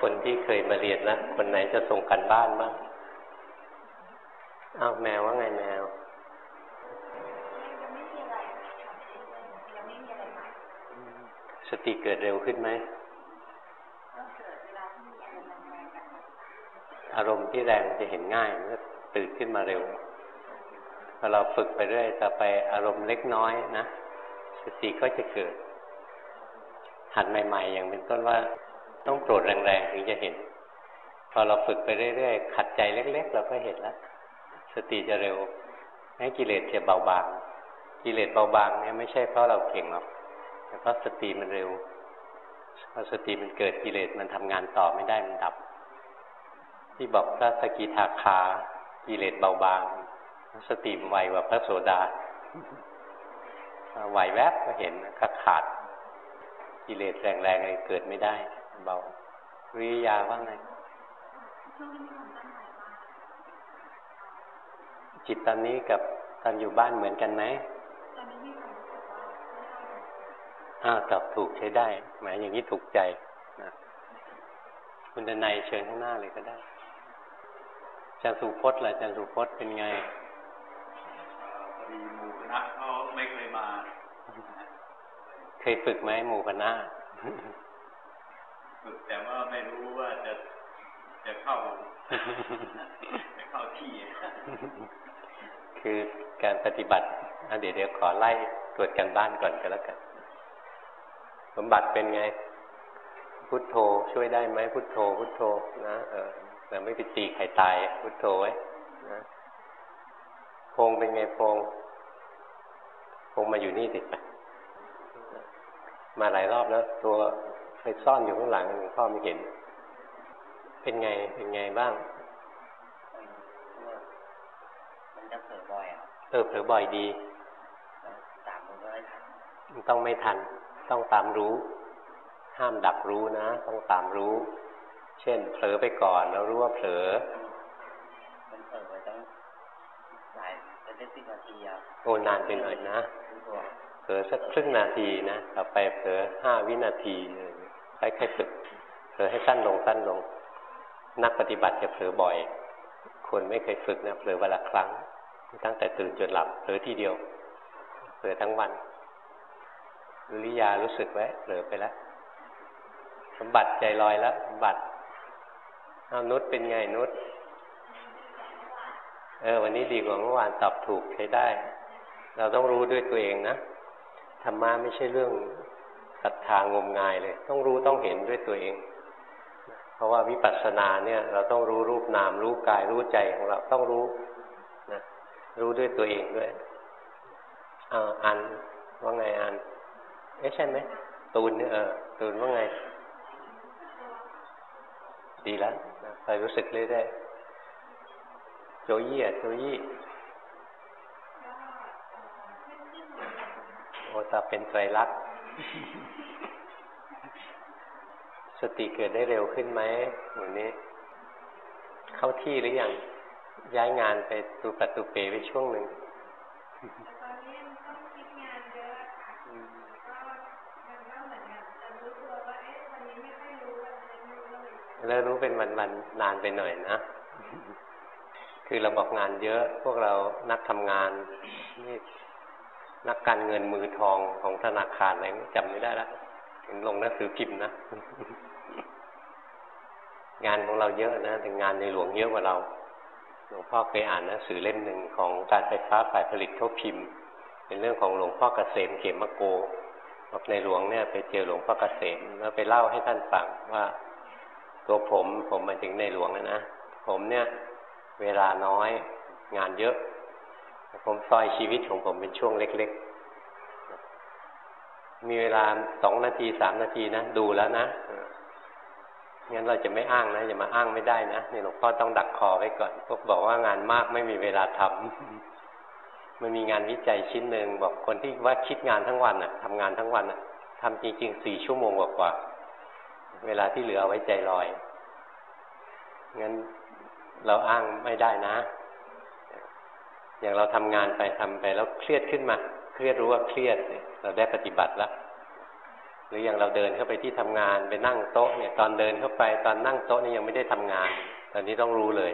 คนที่เคยมาเรียนแล้วคนไหนจะส่งกันบ้านบ้างอ้าวแมวว่าไงแมวสติเกิดเร็วขึ้นไหม อารมณ์ที่แรงจะเห็นง่ายเมื่อตื่นขึ้นมาเร็วพอเราฝึกไปเรื่อยต่อไปอารมณ์เล็กน้อยนะสติก็จะเกิดหัดใหม่ ๆ อย่างเป็นต้นว่า ต้องโกรธแรงๆถึงจะเห็น พอเราฝึกไปเรื่อยๆขัดใจเล็ก ๆ เราก็เห็นแล้วสติจะเร็วให้กิเลสจะเบาบาง กิเลสเบาบางเนี่ยไม่ใช่เพราะเราเก่งหรอกแต่เพราะสติมันเร็วพอสติมันเกิดกิเลสมันทำงานต่อไม่ได้มันดับ ที่บอกพระสกิทาคากิเลสเบาบาง สติไวกว่าพระโสดาไหวแวบก็เห็นก็ขาดกิเลสแรงๆเลยเกิดไม่ได้ เบาวิริยาว่าไงจิตตอนนี้กับตอนอยู่บ้านเหมือนกันไหมอ้าวตอบถูกใช้ได้หมายอย่างนี้ถูกใจนะคุณดนัยเชิญข้างหน้าเลยก็ได้จันสุพจน์ล่ะจันสุพจน์เป็นไงพอดีหมู่คณะเขาไม่เคยมา เคยฝึกไหมหมู่คณะึ กแต่ว่าไม่รู้ว่าจะจะเข้าจะเข้าที่ คือการปฏิบัติเดี๋ยวเดี๋ยวขอไล่ตรวจกันบ้านก่อนก็แล้วกัน สมบัติเป็นไง พุทโธช่วยได้ไหมพุทโธ พุทโธ นะเออแต่ไม่ไปตีใครตาย พุทโธไว้นะพงเป็นไงพงพงมาอยู่นี่ติดไปมาหลายรอบแล้ว ตัว ไปซ่อนอยู่ข้างหลังหลวงพ่อไม่เห็น เป็นไงเป็นไงบ้างมันจะเผลอบ่อยอะเออเผลอบ่อยดีตามมันก็ไม่ทันต้องไม่ทัน ต้องตามรู้ ห้ามดักรู้นะ ต้องตามรู้ เช่น เผลอไปก่อนแล้วรู้ว่าเผลอมันเผลอไปตั้งหลายเป็นสิบนาทีอะโอ้นานไปหน่อยนะเผลอสักครึ่งนาทีนะ ต่อไปเผลอห้าวินาที ค่อยๆฝึกเผลอให้สั้นลงสั้นลง นักปฏิบัติจะเผลอบ่อย คนไม่เคยฝึกนะเผลอวันละครั้ง ตั้งแต่ตื่นจนหลับเผลอทีเดียวเผลอทั้งวันรุริยารู้สึกไว้เผลอไปแล้วสมบัติใจลอยแล้วสมบัติเอานุชเป็นไงนุชเออ วันนี้ดีกว่าเมื่อวานตอบถูกใช้ได้ เราต้องรู้ด้วยตัวเองนะธรรมะไม่ใช่เรื่อง ศรัทธางมงายเลย ต้องรู้ต้องเห็นด้วยตัวเอง เพราะว่าวิปัสสนาเนี่ย เราต้องรู้รูปนาม รู้กายรู้ใจของเราต้องรู้นะรู้ด้วยตัวเองด้วยอ่าอันว่าไงอันเอ๊ะใช่ไหมตูนเนี่ยเออตูนว่าไง ดีแล้วคอยรู้สึกเรื่อยๆโจยี่อะโจยี่โอตาเป็นไตรลักษณ์ สติเกิดได้เร็วขึ้นไหมวันนี้ เข้าที่หรือยังย้ายงานไปตูปัตูเปไปช่วงหนึ่งแล้วรู้เป็นวันๆนนานไปหน่อยนะ คือเราบอกงานเยอะ พวกเรานักทำงานนี่ นักการเงินมือทองของธนาคารอะไรจำไม่ได้แล้วถึงลงหนังสือพิมพ์นะ งานของเราเยอะนะแต่งานในหลวงเยอะกว่าเราหลวงพ่อเคยอ่านหนังสือเล่มหนึ่งของการไฟฟ้าฝ่ายผลิตเขาพิมพ์ เป็นเรื่องของหลวงพ่อเกษมเขมโกบอกในหลวงเนี่ย ไปเจอหลวงพ่อเกษมแล้วไปเล่าให้ท่านฟังว่า ตัวผมผมมาถึงในหลวงนะนะผมเนี่ย เวลาน้อยงานเยอะ ผมซอยชีวิตของผมเป็นช่วงเล็ก ๆ มีเวลาสองนาทีสามนาทีนะ ดูแล้วนะงั้นเราจะไม่อ้างนะอย่ามาอ้างไม่ได้นะนี่หลวงพ่อต้องดักคอไว้ก่อน พวกบอกว่างานมากไม่มีเวลาทำมันมีงานวิจัยชิ้นหนึ่งบอกคนที่ว่าคิดงานทั้งวันอะทำงานทั้งวันอะทำจริงๆสี่ชั่วโมงกว่าเวลาที่เหลือไว้ใจลอยงั้นเราอ้างไม่ได้นะ อย่างเราทำงานไปทำไปแล้วเครียดขึ้นมา เครียดรู้ว่าเครียดเราได้ปฏิบัติแล้วหรืออย่างเราเดินเข้าไปที่ทำงานไปนั่งโต๊ะเนี่ยตอนเดินเข้าไปตอนนั่งโต๊ะนี่ยังไม่ได้ทำงาน ตอนนี้ต้องรู้เลย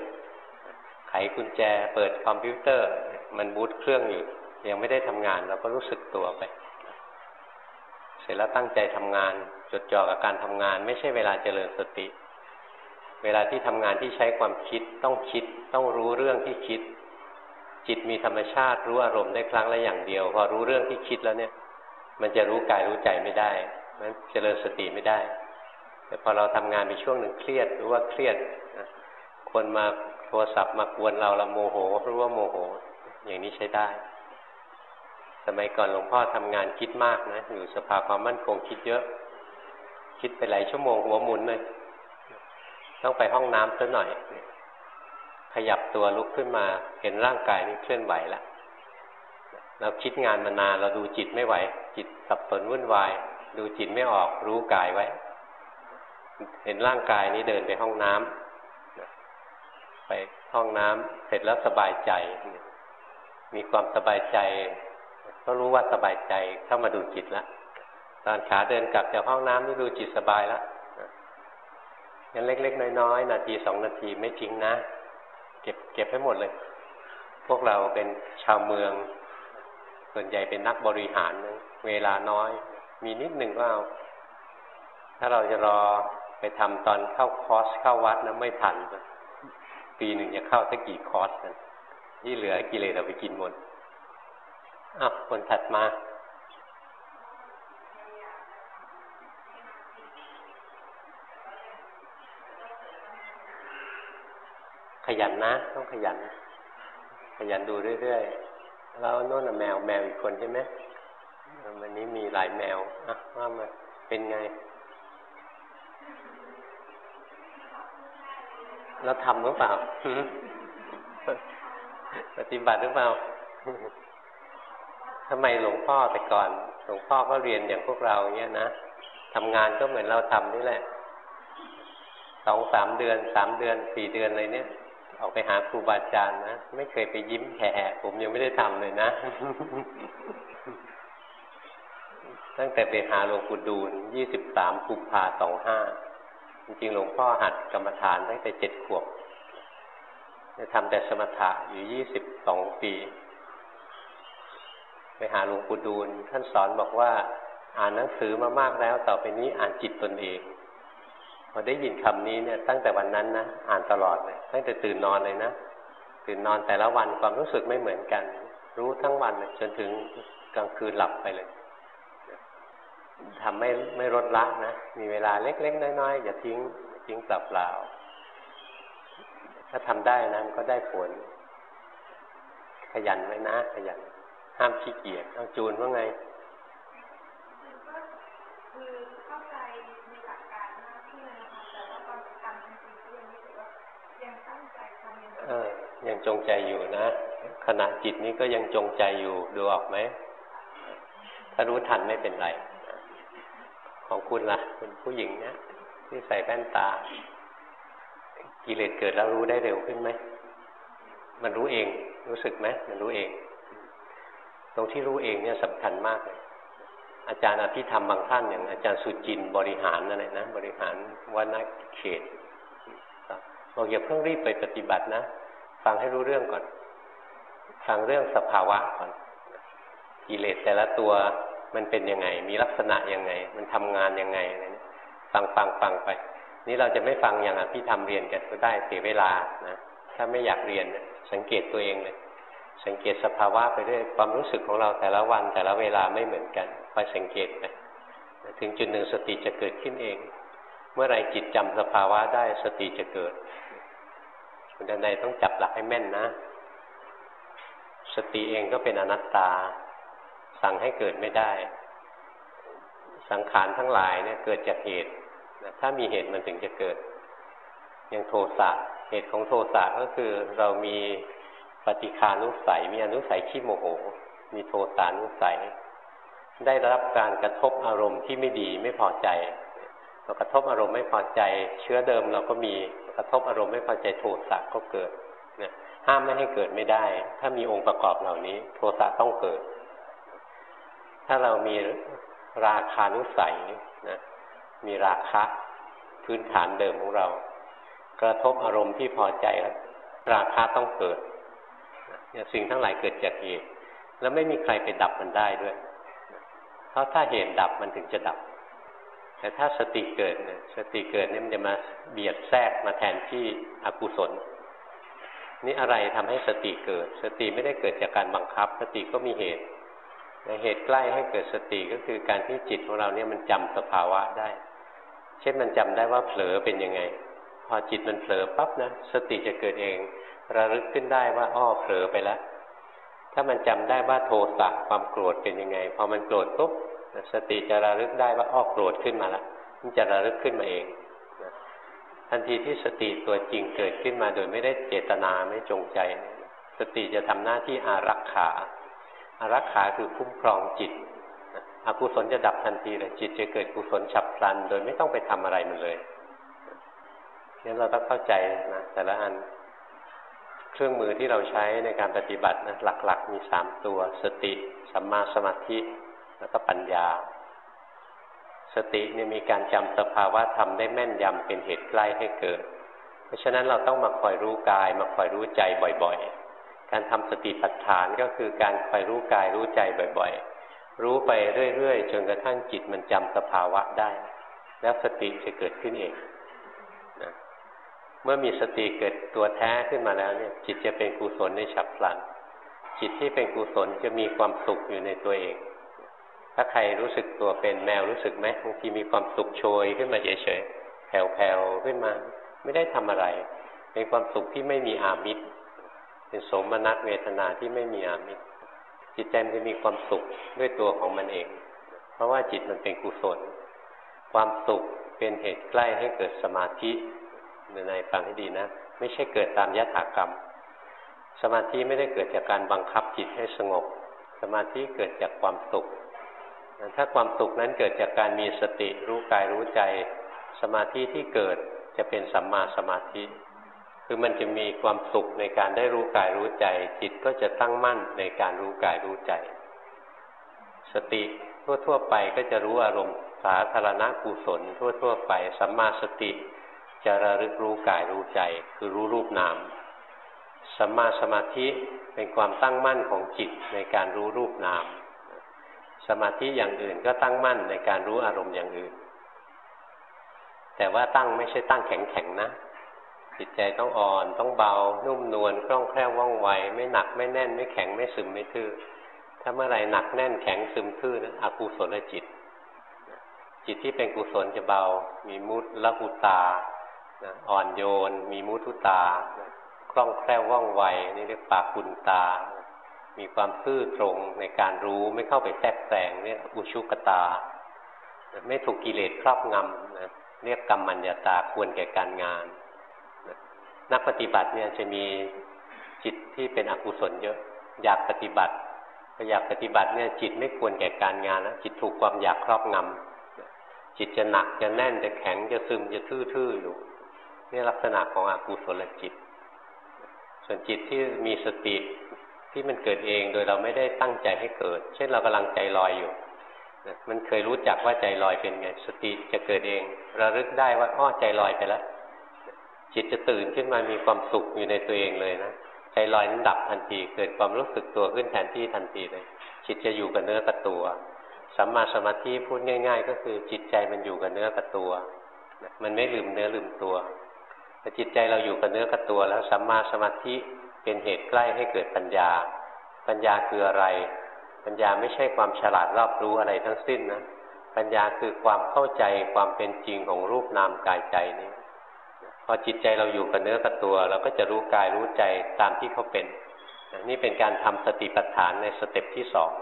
ไขกุญแจเปิดคอมพิวเตอร์ มันบูตเครื่องอยู่ยังไม่ได้ทำงาน เราก็รู้สึกตัวไป เสร็จแล้วตั้งใจทำงาน จดจ่อกับการทำงาน ไม่ใช่เวลาเจริญสติ เวลาที่ทำงานที่ใช้ความคิดต้องคิดต้องรู้เรื่องที่คิด จิตมีธรรมชาติรู้อารมณ์ได้ครั้งละอย่างเดียว พอรู้เรื่องที่คิดแล้วเนี่ย มันจะรู้กายรู้ใจไม่ได้นั้นเจริญสติไม่ได้ แต่พอเราทำงานไปช่วงหนึ่งเครียดรู้ว่าเครียดคนมาโทรศัพท์มากวนเราเราโมโหรู้ว่าโมโห อย่างนี้ใช้ได้ สมัยก่อนหลวงพ่อทำงานคิดมากนะอยู่สภาความมั่นคงคิดเยอะ คิดไปหลายชั่วโมงหัวหมุนเลยต้องไปห้องน้ำสักหน่อย ขยับตัวลุกขึ้นมา เห็นร่างกายนี้เคลื่อนไหวแล้วเราคิดงานมานานเราดูจิตไม่ไหว จิตสับสนวุ่นวาย ดูจิตไม่ออกรู้กายไว้ เห็นร่างกายนี้เดินไปห้องน้ำไปห้องน้ำเสร็จแล้วสบายใจ มีความสบายใจ ก็รู้ว่าสบายใจเข้ามาดูจิตแล้วตอนขาเดินกลับจากห้องน้ำนี่ดูจิตสบายแล้วงั้นเล็ก ๆ น้อยๆนาทีสองนาทีไม่จริงนะ เก็บให้หมดเลย พวกเราเป็นชาวเมือง ส่วนใหญ่เป็นนักบริหาร เวลาน้อย มีนิดหนึ่งก็เอา ถ้าเราจะรอไปทำตอนเข้าคอร์สเข้าวัดนะไม่ทัน ปีหนึ่งจะเข้าสักกี่คอร์สกันที่เหลือกิเลสเราไปกินหมดอะคนถัดมา ขยันนะ ต้องขยัน ขยันดูเรื่อยๆแล้วโน่นแมวแมวอีกคนใช่ไหมวันนี้มีหลายแมวอะว่ามาเป็นไงแล้วทำหรือเปล่าปฏิบัติหรือเปล่าทำไมหลวงพ่อแต่ก่อน หลวงพ่อก็เรียนอย่างพวกเราเนี้ยนะทำงานก็เหมือนเราทำนี่แหละสองสามเดือนสามเดือนสี่เดือนอะไรเนี้ย ออกไปหาครูบาอาจารย์นะไม่เคยไปยิ้มแห่ผมยังไม่ได้ทำเลยนะ ตั้งแต่ไปหาหลวงปู่ดูลยี่สิบสามกุมภาสองห้าจริงๆหลวงพ่อหัดกรรมฐานตั้งแต่เจ็ดขวบจะทำแต่สมถะอยู่ยี่สิบสองปี ไปหาหลวงปู่ดูลท่านสอนบอกว่า อ่านหนังสือมามากแล้ว ต่อไปนี้อ่านจิตตนเอง พอได้ยินคำนี้เนี่ยตั้งแต่วันนั้นนะอ่านตลอดเลยตั้งแต่ตื่นนอนเลยนะตื่นนอนแต่ละวันความรู้สึกไม่เหมือนกัน รู้ทั้งวันจนถึงกลางคืนหลับไปเลยทำไม่ไม่ลดละนะมีเวลาเล็ก ๆ น้อยๆอย่าทิ้งทิ้งเปล่าๆถ้าทำได้นะมันก็ได้ผล ขยันไว้นะ ขยัน ห้ามขี้เกียจเอาจูนว่าไงเออ ยังจงใจอยู่นะ ขณะจิตนี้ก็ยังจงใจอยู่ดูออกไหม ถ้ารู้ทันไม่เป็นไร ของคุณละ่ะเป็นผู้หญิงนะที่ใส่แว่นตา กิเลสเกิดแล้วรู้ได้เร็วขึ้นไหม มันรู้เอง รู้สึกไหมมันรู้เอง ตรงที่รู้เองเนี่ยสำคัญมากเลยอาจารย์อภิธรรมบางท่านอย่างอาจารย์สุจินบริหารอะไรนะ บริหารวันาเขตบอกอย่าเพิ่งรีบไปปฏิบัตินะ ฟังให้รู้เรื่องก่อน ฟังเรื่องสภาวะก่อนกิเลสแต่ละตัวมันเป็นยังไง มีลักษณะยังไง มันทำงานยังไงอะไรเนี่ยฟังฟังฟังไป นี่เราจะไม่ฟังอย่างอภิธรรมเรียนกันก็ได้เสียเวลานะถ้าไม่อยากเรียนสังเกตตัวเองเลยสังเกตสภาวะไปเรื่อยความรู้สึกของเราแต่ละวันแต่ละเวลาไม่เหมือนกันคอยสังเกตไปถึงจุดหนึ่งสติจะเกิดขึ้นเอง เมื่อไรจิตจำสภาวะได้สติจะเกิด คุณใดต้องจับหลักให้แม่นนะ สติเองก็เป็นอนัตตา สั่งให้เกิดไม่ได้ สังขารทั้งหลายเนี่ยเกิดจากเหตุถ้ามีเหตุมันถึงจะเกิด อย่างโทสะเหตุของโทสะก็คือเรามีปฏิคานุสัย มีอนุสัยขี้โมโห มีโทสานุสัย ได้รับการกระทบอารมณ์ที่ไม่ดีไม่พอใจ เรากระทบอารมณ์ไม่พอใจ เชื้อเดิมเราก็มีกระทบอารมณ์ไม่พอใจโทสะก็เกิดนะห้ามไม่ให้เกิดไม่ได้ ถ้ามีองค์ประกอบเหล่านี้ โทสะต้องเกิด ถ้าเรามีราคานุสัยนะมีราคะพื้นฐานเดิมของเรา กระทบอารมณ์ที่พอใจแล้วราคาต้องเกิดสิ่งทั้งหลายเกิดจากเหตุแล้วไม่มีใครไปดับมันได้ด้วย เพราะถ้าเหตุดับมันถึงจะดับ แต่ถ้าสติเกิดสติเกิดเนี่ยมันจะมาเบียดแทรกมาแทนที่อกุศล นี่อะไรทำให้สติเกิด สติไม่ได้เกิดจากการบังคับ สติก็มีเหตุเหตุใกล้ให้เกิดสติก็คือการที่จิตของเราเนี่ยมันจำสภาวะได้ เช่นมันจำได้ว่าเผลอเป็นยังไง พอจิตมันเผลอปั๊บนะสติจะเกิดเอง ระลึกขึ้นได้ว่าอ้อเผลอไปแล้วถ้ามันจำได้ว่าโทสะความโกรธเป็นยังไง พอมันโกรธปุ๊บ สติจะระลึกได้ว่าอ้อโกรธขึ้นมาแล้วมันจะระลึกขึ้นมาเองทันทีที่สติตัวจริงเกิดขึ้นมาโดยไม่ได้เจตนาไม่จงใจ สติจะทำหน้าที่อารักขา อารักขาคือคุ้มครองจิตอกุศลจะดับทันทีเลยจิตจะเกิดกุศลฉับพลัน โดยไม่ต้องไปทำอะไรมันเลยงั้นเราต้องเข้าใจนะแต่ละอันเครื่องมือที่เราใช้ในการปฏิบัตินะหลัก ๆ มีสามตัว สติ สัมมาสมาธิ แล้วก็ปัญญา สติเนี่ยมีการจำสภาวะธรรมได้แม่นยำเป็นเหตุใกล้ให้เกิด เพราะฉะนั้นเราต้องมาคอยรู้กาย มาคอยรู้ใจบ่อยๆ การทำสติปัฏฐานก็คือการคอยรู้กายรู้ใจบ่อยๆ รู้ไปเรื่อยๆ จนกระทั่งจิตมันจำสภาวะได้ แล้วสติจะเกิดขึ้นเองนะเมื่อมีสติเกิดตัวแท้ขึ้นมาแล้วเนี่ย จิตจะเป็นกุศลในฉับพลันจิตที่เป็นกุศลจะมีความสุขอยู่ในตัวเอง ถ้าใครรู้สึกตัวเป็นแมวรู้สึกไหมบางทีมีความสุขโชยขึ้นมาเฉยๆแผ่วๆขึ้นมา ไม่ได้ทำอะไร เป็นความสุขที่ไม่มีอามิตรเป็นสมนัตเวทนาที่ไม่มีอามิตรจิตใจมันจะมีความสุขด้วยตัวของมันเอง เพราะว่าจิตมันเป็นกุศล ความสุขเป็นเหตุใกล้ให้เกิดสมาธิในฟังให้ดีนะ ไม่ใช่เกิดตามยถากรรม สมาธิไม่ได้เกิดจากการบังคับจิตให้สงบ สมาธิเกิดจากความสุข ถ้าความสุขนั้นเกิดจากการมีสติรู้กายรู้ใจ สมาธิที่เกิดจะเป็นสัมมาสมาธิ คือมันจะมีความสุขในการได้รู้กายรู้ใจ จิตก็จะตั้งมั่นในการรู้กายรู้ใจ สติทั่วๆไปก็จะรู้อารมณ์สาธารณกุศลทั่วๆไปสัมมาสติจะระลึกรู้กายรู้ใจ คือรู้รูปนามสัมมาสมาธิเป็นความตั้งมั่นของจิตในการรู้รูปนาม สมาธิอย่างอื่นก็ตั้งมั่นในการรู้อารมณ์อย่างอื่น แต่ว่าตั้งไม่ใช่ตั้งแข็งๆนะ จิตใจต้องอ่อนต้องเบา นุ่มนวลคล่องแคล่วว่องไว ไม่หนักไม่แน่นไม่แข็งไม่ซึมไม่ทื่อถ้าเมื่อไรหนักแน่นแข็งซึมทื่อนั้นอกุศลจิต จิตที่เป็นกุศลจะเบา มีมุตละหุตาอ่อนโยน มีมุทุตาคล่องแคล่วว่องไวนี่เรียกปากุณตา มีความซื่อตรงในการรู้ไม่เข้าไปแทรกแซงเนี่ยอุชุกตา ไม่ถูกกิเลสครอบงำนะเรียกกรรมัญญาตาควรแก่การงาน นักปฏิบัติเนี่ยจะมีจิตที่เป็นอกุศลเยอะ อยากปฏิบัติพออยากปฏิบัติเนี่ยจิตไม่ควรแก่การงานแล้วจิตถูกความอยากครอบงำจิตจะหนักจะแน่นจะแข็งจะซึมจะทื่อๆอยู่นี่ลักษณะของอกุศลจิต ส่วนจิตที่มีสติ ที่มันเกิดเองโดยเราไม่ได้ตั้งใจให้เกิด เช่นเรากำลังใจลอยอยู่มันเคยรู้จักว่าใจลอยเป็นไง สติจะเกิดเอง ระลึกได้ว่าอ้อใจลอยไปแล้ว จิตจะตื่นขึ้นมามีความสุขอยู่ในตัวเองเลยนะใจลอยนั้นดับทันที เกิดความรู้สึกตัวขึ้นแทนที่ทันทีเลย จิตจะอยู่กับเนื้อกับตัวสัมมาสมาธิพูดง่าย ๆ ก็คือจิตใจมันอยู่กับเนื้อกับตัว มันไม่ลืมเนื้อลืมตัวแต่จิตใจเราอยู่กับเนื้อกับตัวแล้วสัมมาสมาธิ เป็นเหตุใกล้ให้เกิดปัญญา ปัญญาคืออะไร ปัญญาไม่ใช่ความฉลาดรอบรู้อะไรทั้งสิ้นนะ ปัญญาคือความเข้าใจความเป็นจริงของรูปนามกายใจนี้ พอจิตใจเราอยู่กับเนื้อกับตัว เราก็จะรู้กายรู้ใจตามที่เขาเป็น นี่เป็นการทำสติปัฏฐานในสเต็ปที่สอง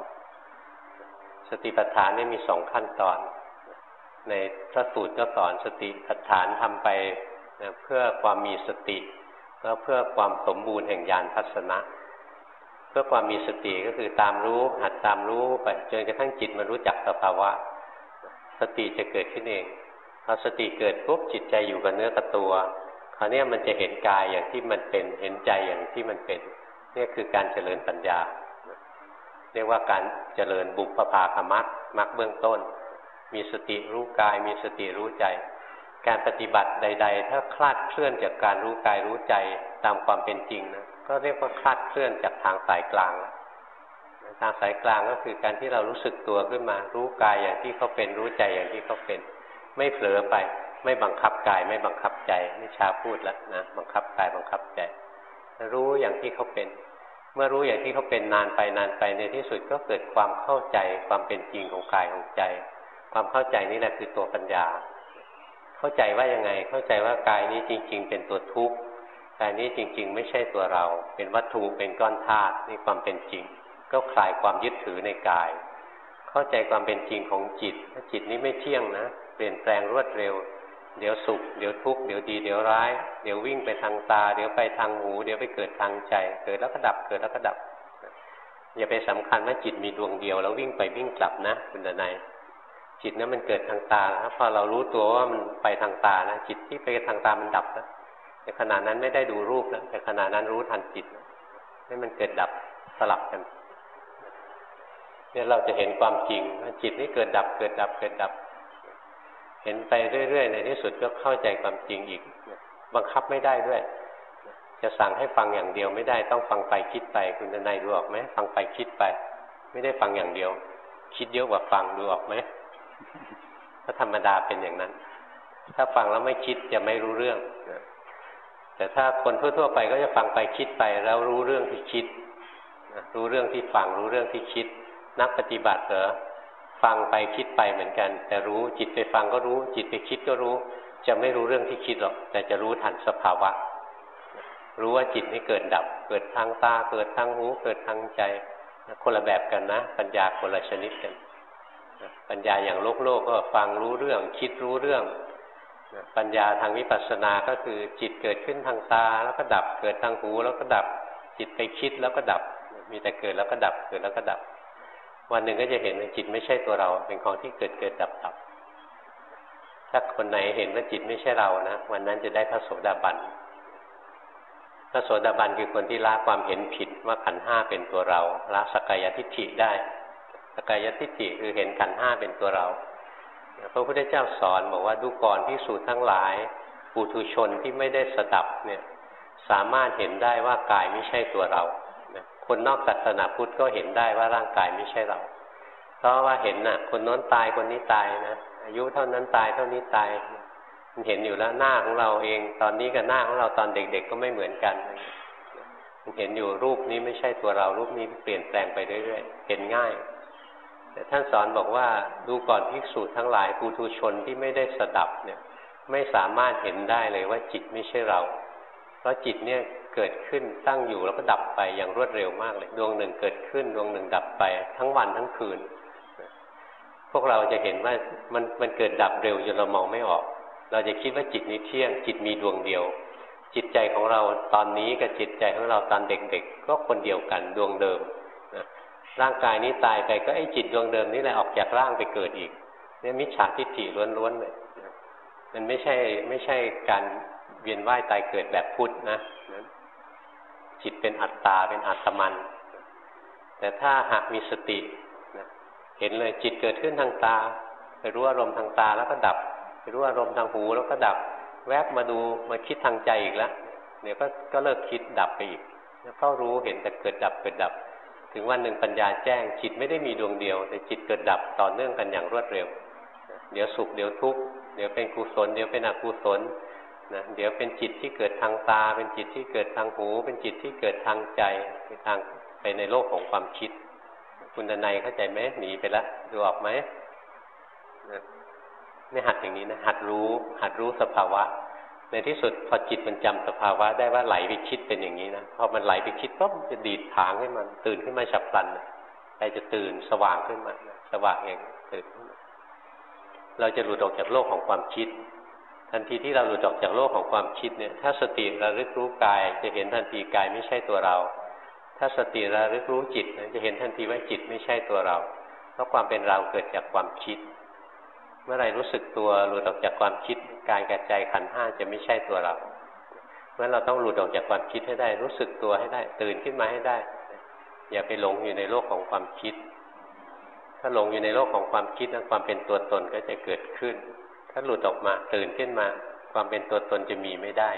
สติปัฏฐานนี่มีสองขั้นตอน ในพระสูตรก็สอนสติปัฏฐานทำไปเพื่อความมีสติ แล้วเพื่อความสมบูรณ์แห่งญาณทัศนะ เพื่อความมีสติก็คือตามรู้หัดตามรู้ไปจนกระทั่งจิตมันรู้จักสภาวะ สติจะเกิดขึ้นเองพอสติเกิดปุ๊บจิตใจอยู่กับเนื้อกับตัวคราวนี้มันจะเห็นกายอย่างที่มันเป็นเห็นใจอย่างที่มันเป็นนี่คือการเจริญปัญญา เรียกว่าการเจริญบุพภาคมักมักเบื้องต้น มีสติรู้กายมีสติรู้ใจ การปฏิบัติใด ๆ ถ้าคลาดเคลื่อนจากการรู้กายรู้ใจตามความเป็นจริงนะก็เรียกว่าคลาดเคลื่อนจากทางสายกลางทางสายกลางก็คือการที่เรารู้สึกตัวขึ้นมา รู้กายอย่างที่เขาเป็นรู้ใจอย่างที่เขาเป็น ไม่เผลอไป ไม่บังคับกาย ไม่บังคับใจนี่ชาพูดแล้วนะบังคับกายบังคับใจ รู้อย่างที่เขาเป็น เมื่อรู้อย่างที่เขาเป็นนานไปนานไปในที่สุดก็เกิดความเข้าใจความเป็นจริงของกายของใจ ความเข้าใจนี่แหละคือตัวปัญญา เข้าใจว่ายังไง เข้าใจว่ากายนี้จริง ๆ เป็นตัวทุกข์กายนี้จริง ๆ ไม่ใช่ตัวเรา เป็นวัตถุเป็นก้อนธาตุนี่ความเป็นจริง ก็คลายความยึดถือในกาย เข้าใจความเป็นจริงของจิตจิตนี้ไม่เที่ยงนะ เปลี่ยนแปลงรวดเร็ว เดี๋ยวสุข เดี๋ยวทุกข์ เดี๋ยวดี เดี๋ยวร้าย เดี๋ยววิ่งไปทางตา เดี๋ยวไปทางหู เดี๋ยวไปเกิดทางใจ เกิดแล้วก็ดับ เกิดแล้วก็ดับ อย่าไปสำคัญว่าจิตมีดวงเดียวแล้ววิ่งไปวิ่งกลับนะคุณดนาย จิตนั้นมันเกิดทางตาแล้วพอเรารู้ตัวว่ามันไปทางตานะจิตที่ไปทางตามันดับแล้วแต่ขณะนั้นไม่ได้ดูรูปแล้วแต่ขณะนั้นรู้ทันจิตให้มันเกิดดับสลับกันเนี่ยเราจะเห็นความจริงว่าจิตนี้เกิดดับเกิดดับเกิดดับ เห็นไปเรื่อยๆในที่สุดก็เข้าใจความจริงอีก บังคับไม่ได้ด้วย จะสั่งให้ฟังอย่างเดียวไม่ได้ต้องฟังไปคิดไปคุณจะนายดูออกไหมฟังไปคิดไป ไม่ได้ฟังอย่างเดียว คิดเยอะกว่าฟังดูออกไหม ถ้าธรรมดาเป็นอย่างนั้น ถ้าฟังแล้วไม่คิดจะไม่รู้เรื่อง แต่ถ้าคนทั่วๆไปก็จะฟังไปคิดไปแล้วรู้เรื่องที่คิด รู้เรื่องที่ฟังรู้เรื่องที่คิด นักปฏิบัติเหรอฟังไปคิดไปเหมือนกัน แต่รู้จิตไปฟังก็รู้ จิตไปคิดก็รู้ จะไม่รู้เรื่องที่คิดหรอก แต่จะรู้ทันสภาวะ รู้ว่าจิตนี้เกิดดับ เกิดทางตา เกิดทางหู เกิดทางใจ คนละแบบกันนะ ปัญญาคนละชนิดกัน ปัญญาอย่างโลกโลกก็ฟังรู้เรื่อง คิดรู้เรื่องปัญญาทางวิปัสสนาก็คือจิตเกิดขึ้นทางตา แล้วก็ดับเกิดทางหู แล้วก็ดับจิตไปคิดแล้วก็ดับ มีแต่เกิดแล้วก็ดับเกิดแล้วก็ดับ วันหนึ่งก็จะเห็นว่าจิตไม่ใช่ตัวเรา เป็นของที่เกิดเกิดดับดับถ้าคนไหนเห็นว่าจิตไม่ใช่เรานะวันนั้นจะได้พระโสดาบันพระโสดาบันคือคนที่ละความเห็นผิดว่าขันห้าเป็นตัวเราละสกายทิฏฐิได้ สกายทิฏฐิคือเห็นขันห้าเป็นตัวเรา พระพุทธเจ้าสอนบอกว่าดูก่อนที่สูตรทั้งหลายปุถุชนที่ไม่ได้สดับเนี่ยสามารถเห็นได้ว่ากายไม่ใช่ตัวเราคนนอกศาสนาพุทธก็เห็นได้ว่าร่างกายไม่ใช่เรา เพราะว่าเห็นน่ะ คนน้นตายคนนี้ตายนะอายุเท่านั้นตายเท่านี้ตาย มันเห็นอยู่แล้วหน้าของเราเอง ตอนนี้กับหน้าของเราตอนเด็ก ๆ ก็ไม่เหมือนกันมันเห็นอยู่รูปนี้ไม่ใช่ตัวเรา รูปนี้เปลี่ยนแปลงไปเรื่อยๆเห็นง่าย แต่ท่านสอนบอกว่าดูก่อนภิกษุทั้งหลายปุถุชนที่ไม่ได้สดับเนี่ยไม่สามารถเห็นได้เลยว่าจิตไม่ใช่เรา เพราะจิตเนี่ยเกิดขึ้นตั้งอยู่แล้วก็ดับไปอย่างรวดเร็วมากเลย ดวงหนึ่งเกิดขึ้นดวงหนึ่งดับไปทั้งวันทั้งคืน พวกเราจะเห็นว่ามันมันเกิดดับเร็วจนเรามองไม่ออก เราจะคิดว่าจิตนี้เที่ยง จิตมีดวงเดียว จิตใจของเราตอนนี้กับจิตใจของเราตอนเด็กๆ ก็คนเดียวกันดวงเดิม ร่างกายนี้ตายไปก็ไอ้จิตดวงเดิมนี่แหละออกจากร่างไปเกิดอีกเนี่ยมิจฉาทิฏฐิล้วนๆเลยมันไม่ใช่ไม่ใช่การเวียนว่ายตายเกิดแบบพุทธนะจิตเป็นอัตตาเป็นอัตมัน แต่ถ้าหากมีสติเห็นเลยจิตเกิดขึ้นทางตา ไปรู้อารมณ์ทางตาแล้วก็ดับ ไปรู้อารมณ์ทางหูแล้วก็ดับ แวบมาดูมาคิดทางใจอีกแล้วเดี๋ยวก็ก็เลิกคิดดับไปอีกแล้วเฝ้ารู้เห็นแต่เกิดดับเกิดดับ ถึงวันหนึ่งปัญญาแจ้ง จิตไม่ได้มีดวงเดียว แต่จิตเกิดดับต่อเนื่องกันอย่างรวดเร็ว เดี๋ยวสุขเดี๋ยวทุกข์เดี๋ยวเป็นกุศล เดี๋ยวเป็นอกุศลนะเดี๋ยวเป็นจิตที่เกิดทางตา เป็นจิตที่เกิดทางหู เป็นจิตที่เกิดทางใจไปทางไปในโลกของความคิด คุณดนัยเข้าใจไหมหนีไปแล้วดูออกไหมนี่หัดอย่างนี้นะหัดรู้ หัดรู้สภาวะ ในที่สุดพอจิตมันจำสภาวะได้ว่าไหลไปคิดเป็นอย่างนี้นะพอมันไหลไปคิดปุ๊บจะดีดทางให้มันตื่นขึ้นมาฉับพลันใจจะตื่นสว่างขึ้นมาสว่างเองตื่นเราจะหลุดออกจากโลกของความคิด ทันทีที่เราหลุดออกจากโลกของความคิดเนี่ย ถ้าสติระลึกรู้กาย จะเห็นทันทีกายไม่ใช่ตัวเรา ถ้าสติระลึกรู้จิตจะเห็นทันทีว่าจิตไม่ใช่ตัวเรา เพราะความเป็นเราเกิดจากความคิด เมื่อไรรู้สึกตัวหลุดออกจากความคิดกายกับใจขันห้าจะไม่ใช่ตัวเราเพราะเราต้องหลุดออกจากความคิดให้ได้ รู้สึกตัวให้ได้ ตื่นขึ้นมาให้ได้ อย่าไปหลงอยู่ในโลกของความคิด ถ้าหลงอยู่ในโลกของความคิดนะความเป็นตัวตนก็จะเกิดขึ้น ถ้าหลุดออกมาตื่นขึ้นมา ความเป็นตัวตนจะมีไม่ได้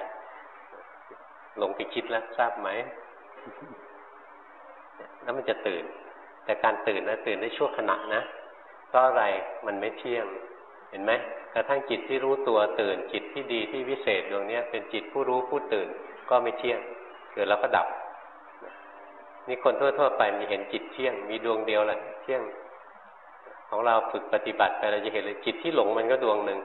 หลงไปคิดแล้วทราบไหมแล้วมันจะตื่น แต่การตื่นนะตื่นได้ชั่วขณะนะเพราะอะไรมันไม่เที่ยง เห็นไหมกระทั่งจิตที่รู้ตัวตื่น จิตที่ดีที่วิเศษดวงนี้เป็นจิตผู้รู้ผู้ตื่นก็ไม่เที่ยงเกิดแล้วก็ดับนี่คนทั่วๆไปมีเห็นจิตเที่ยง มีดวงเดียวแหละเที่ยง ของเราฝึกปฏิบัติไปเราจะเห็นเลยจิตที่หลงมันก็ดวงหนึ่ง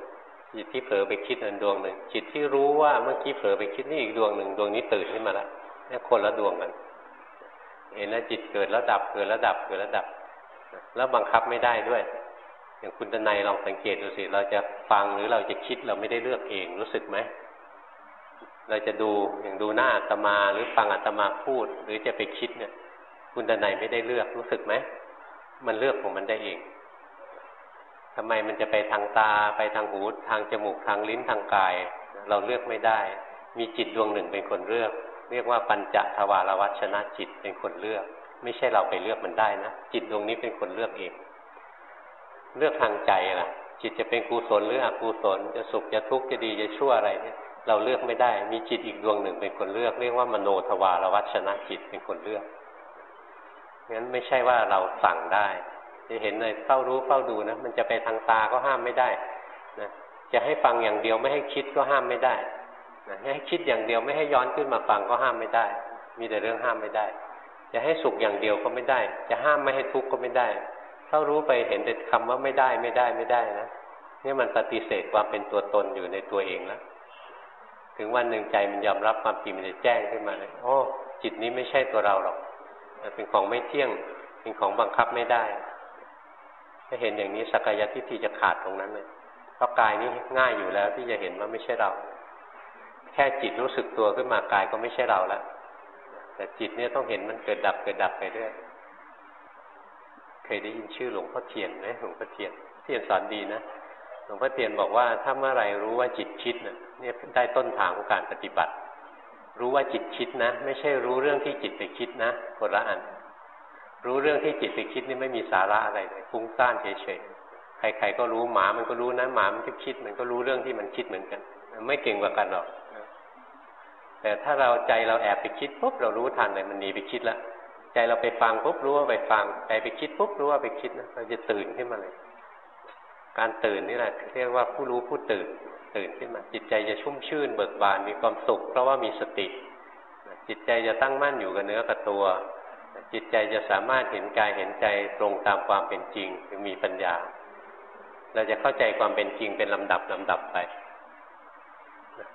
จิตที่เผลอไปคิดอันดวงหนึ่งจิตที่รู้ว่าเมื่อกี้เผลอไปคิดนี่อีกดวงหนึ่งดวงนี้ตื่นขึ้นมาแล้วนี่คนละดวงกันเห็นนะจิตเกิดแล้วดับเกิดแล้วดับเกิดแล้วดับ แล้วบังคับไม่ได้ด้วย อย่างคุณตนายลองสังเกตดูสิ เราจะฟังหรือเราจะคิดเราไม่ได้เลือกเอง รู้สึกไหม เราจะดูอย่างดูหน้าอาตมาหรือฟังอาตมาพูด หรือจะไปคิดเนี่ย คุณตนายไม่ได้เลือกรู้สึกไหม มันเลือกของมันได้เองทำไมมันจะไปทางตาไปทางหูทางจมูกทางลิ้นทางกาย เราเลือกไม่ได้ มีจิตดวงหนึ่งเป็นคนเลือก เรียกว่าปัญจทวารวัชนะจิตเป็นคนเลือก ไม่ใช่เราไปเลือกมันได้นะจิตดวงนี้เป็นคนเลือกเอง เลือกทางใจล่ะ จิตจะเป็นกุศลหรืออกุศล จะสุขจะทุกข์จะดีจะชั่วอะไรเนี่ยเราเลือกไม่ได้ มีจิตอีกดวงหนึ่งเป็นคนเลือก เรียกว่ามโนทวารวัชนะจิตเป็นคนเลือกงั้นไม่ใช่ว่าเราสั่งได้ จะเห็นเลยเฝ้ารู้เฝ้าดูนะมันจะไปทางตาก็ห้ามไม่ได้นะจะให้ฟังอย่างเดียวไม่ให้คิดก็ห้ามไม่ได้นะให้คิดอย่างเดียวไม่ให้ย้อนขึ้นมาฟังก็ห้ามไม่ได้ มีแต่เรื่องห้ามไม่ได้ จะให้สุขอย่างเดียวก็ไม่ได้ จะห้ามไม่ให้ทุกข์ก็ไม่ได้ เฝ้ารู้ไปเห็นแต่คำว่าไม่ได้ไม่ได้ไม่ได้นะนี่มันปฏิเสธความเป็นตัวตนอยู่ในตัวเองแล้วถึงวันหนึ่งใจมันยอมรับความจริงมันจะแจ้งขึ้นมาเลยโอ้จิตนี้ไม่ใช่ตัวเราหรอกเป็นของไม่เที่ยง เป็นของบังคับไม่ได้ ถ้าเห็นอย่างนี้สักยทิฏฐิจะขาดตรงนั้นเลยเพราะกายนี้ง่ายอยู่แล้วที่จะเห็นว่าไม่ใช่เรา แค่จิตรู้สึกตัวขึ้นมากายก็ไม่ใช่เราแล้วแต่จิตเนี่ยต้องเห็นมันเกิดดับเกิดดับไปเรื่อย เคยได้ยินชื่อหลวงพ่อเทียนไหมหลวงพ่อเทียนเทียนสอนดีนะหลวงพ่อเทียนบอกว่าถ้าเมื่อไรรู้ว่าจิตคิดเนี่ยได้ต้นทางของการปฏิบัติ รู้ว่าจิตคิดนะ ไม่ใช่รู้เรื่องที่จิตไปคิดนะคนละอัน รู้เรื่องที่จิตไปคิดนี่ไม่มีสาระอะไรเลยฟุ้งซ่านเฉยๆใครๆก็รู้หมามันก็รู้นะหมามันก็คิด มันก็รู้เรื่องที่มันคิดเหมือนกัน ไม่เก่งกว่ากันหรอกแต่ถ้าเราใจเราแอบไปคิดปุ๊บเรารู้ทันเลยมันหนีไปคิดแล้ว ใจเราไปฟังปุ๊บรู้ว่าไปฟังใจไปคิดปุ๊บรู้ว่าไปคิดนะเราจะตื่นขึ้นมาเลย การตื่นนี่แหละเรียกว่าผู้รู้ผู้ตื่น ตื่นขึ้นมา จิตใจจะชุ่มชื่น เบิกบานมีความสุข เพราะว่ามีสติ จิตใจจะตั้งมั่นอยู่กับเนื้อกับตัว จิตใจจะสามารถเห็นกายเห็นใจตรงตามความเป็นจริงคือมีปัญญา เราจะเข้าใจความเป็นจริงเป็นลำดับลำดับไป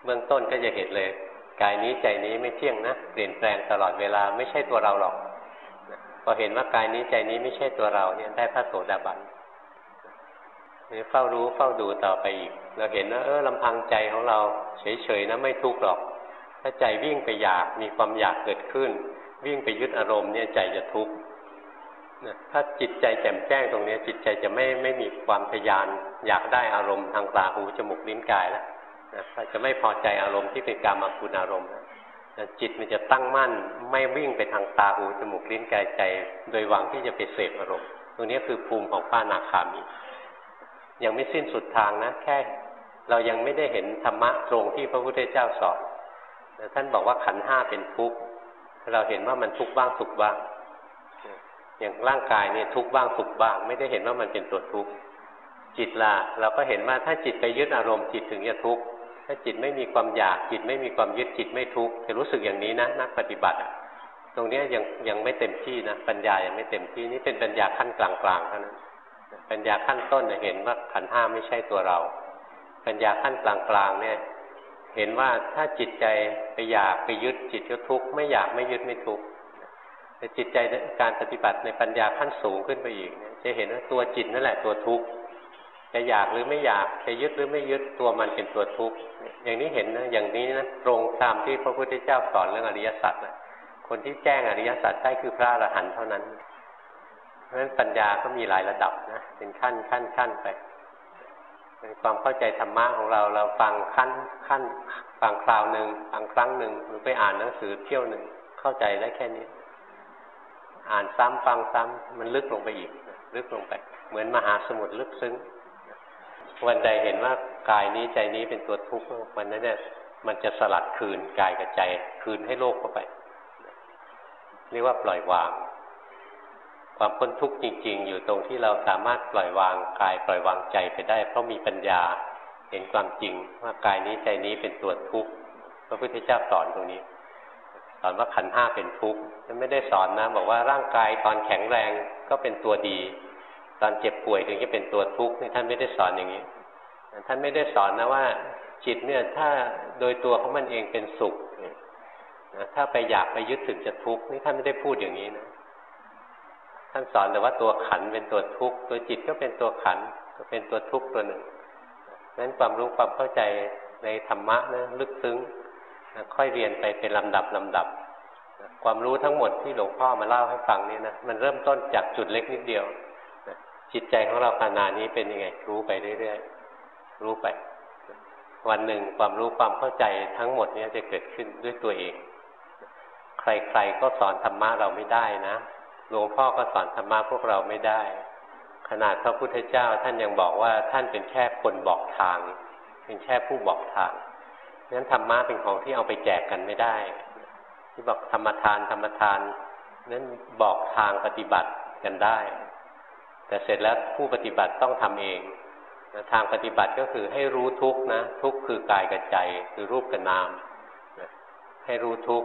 เบื้องต้นก็จะเห็นเลย กายนี้ใจนี้ไม่เที่ยงนะ เปลี่ยนแปลงตลอดเวลาไม่ใช่ตัวเราหรอก พอเห็นว่ากายนี้ใจนี้ไม่ใช่ตัวเราเนี่ยได้พระโสดาบันนี่เฝ้ารู้เฝ้าดูต่อไปอีก เราเห็นว่าเออลำพังใจของเราเฉยๆนะไม่ทุกข์หรอก ถ้าใจวิ่งไปอยากมีความอยากเกิดขึ้น วิ่งไปยึดอารมณ์เนี่ยใจจะทุกข์ถ้าจิตใจแจ่มแจ้งตรงนี้ จิตใจจะไม่ไม่มีความทยาน อยากได้อารมณ์ทางตาหูจมูกลิ้นกายแล้วนะจะไม่พอใจอารมณ์ที่เป็นการมาคุณอารมณ์นะ จิตมันจะตั้งมั่น ไม่วิ่งไปทางตาหูจมูกลิ้นกายใจ โดยหวังที่จะไปเสพอารมณ์ตรงนี้คือภูมิของป้านาคามียังไม่สิ้นสุดทางนะ แค่เรายังไม่ได้เห็นธรรมะตรงที่พระพุทธเจ้าสอนท่านบอกว่าขันห้าเป็นทุกข์เราเห็นว่ามันทุกข์บ้างสุขบ้าง อย่างร่างกายเนี่ยทุกข์บ้างสุขบ้าง ไม่ได้เห็นว่ามันเป็นตัวทุกข์จิตล่ะเราก็เห็นว่าถ้าจิตไปยึดอารมณ์จิตถึงจะทุกข์ ถ้าจิตไม่มีความอยากจิตไม่มีความยึดจิตไม่ทุกข์จะรู้สึกอย่างนี้นะนักปฏิบัติตรงนี้ยังยังไม่เต็มที่นะปัญญายังไม่เต็มที่นี่เป็นปัญญาขั้นกลางๆเท่านั้นปัญญาขั้นต้นเห็นว่าขันห้าไม่ใช่ตัวเรา ปัญญาขั้นกลางๆเนี่ย เห็นว่าถ้าจิตใจไปอยากไปยึดจิตก็ทุกข์ไม่อยากไม่ยึดไม่ทุกข์แต่จิตใจการปฏิบัติในปัญญาขั้นสูงขึ้นไปอีกจะเห็นว่าตัวจิตนั่นแหละตัวทุกข์ จะอยากหรือไม่อยากจะยึดหรือไม่ยึดตัวมันเป็นตัวทุกข์อย่างนี้เห็นนะอย่างนี้นะตรงตามที่พระพุทธเจ้าสอนเรื่องอริยสัจนะคนที่แจ้งอริยสัจได้คือพระอรหันต์เท่านั้นเพราะฉะนั้นปัญญาก็มีหลายระดับนะเป็นขั้นขั้นขั้นไปในความเข้าใจธรรมะของเราเราฟังขั้นขั้นฟังคราวหนึ่งฟังครั้งหนึ่งหรือไปอ่านหนังสือเที่ยวหนึ่งเข้าใจได้แค่นี้ อ่านซ้ำฟังซ้ำมันลึกลงไปอีก ลึกลงไป เหมือนมหาสมุทรลึกซึ้ง วันใดเห็นว่ากายนี้ใจนี้เป็นตัวทุกข์วันนั้นเนี่ยมันจะสลัดคืนกายกับใจ คืนให้โลกเข้าไปเรียกว่าปล่อยวาง ความพ้นทุกข์จริง ๆ อยู่ตรงที่เราสามารถปล่อยวางกายปล่อยวางใจไปได้ เพราะมีปัญญาเห็นความจริงว่ากายนี้ใจนี้เป็นตัวทุกข์พระพุทธเจ้าสอนตรงนี้สอนว่าขันห้าเป็นทุกข์ไม่ได้สอนนะ บอกว่าร่างกายตอนแข็งแรงก็เป็นตัวดี ตอนเจ็บป่วยถึงจะเป็นตัวทุกข์นี่ท่านไม่ได้สอนอย่างนี้ ท่านไม่ได้สอนนะว่า จิตเนี่ยถ้าโดยตัวของมันเองเป็นสุขถ้าไปอยากไปยึดถึงจะทุกข์นี่ท่านไม่ได้พูดอย่างนี้นะท่านสอนแต่ว่าตัวขันเป็นตัวทุกข์ตัวจิตก็เป็นตัวขันก็เป็นตัวทุกข์ตัวหนึ่งนั้นความรู้ความเข้าใจในธรรมะนะลึกซึ้งค่อยเรียนไปเป็นลำดับลำดับความรู้ทั้งหมดที่หลวงพ่อมาเล่าให้ฟังนี่นะมันเริ่มต้นจากจุดเล็กนิดเดียว จิตใจของเราขนาดนี้เป็นยังไงรู้ไปเรื่อยๆรู้ไป วันหนึ่งความรู้ความเข้าใจทั้งหมดนี้จะเกิดขึ้นด้วยตัวเอง ใครๆก็สอนธรรมะเราไม่ได้นะหลวงพ่อก็สอนธรรมะพวกเราไม่ได้ ขนาดพระพุทธเจ้าท่านยังบอกว่าท่านเป็นแค่คนบอกทาง เป็นแค่ผู้บอกทางนั้นธรรมะเป็นของที่เอาไปแจกกันไม่ได้ ที่บอกธรรมทานธรรมทานนั้นบอกทางปฏิบัติกันได้ แต่เสร็จแล้วผู้ปฏิบัติต้องทำเองทางปฏิบัติก็คือให้รู้ทุกนะ ทุกคือกายกับใจคือรูปกับนามให้รู้ทุก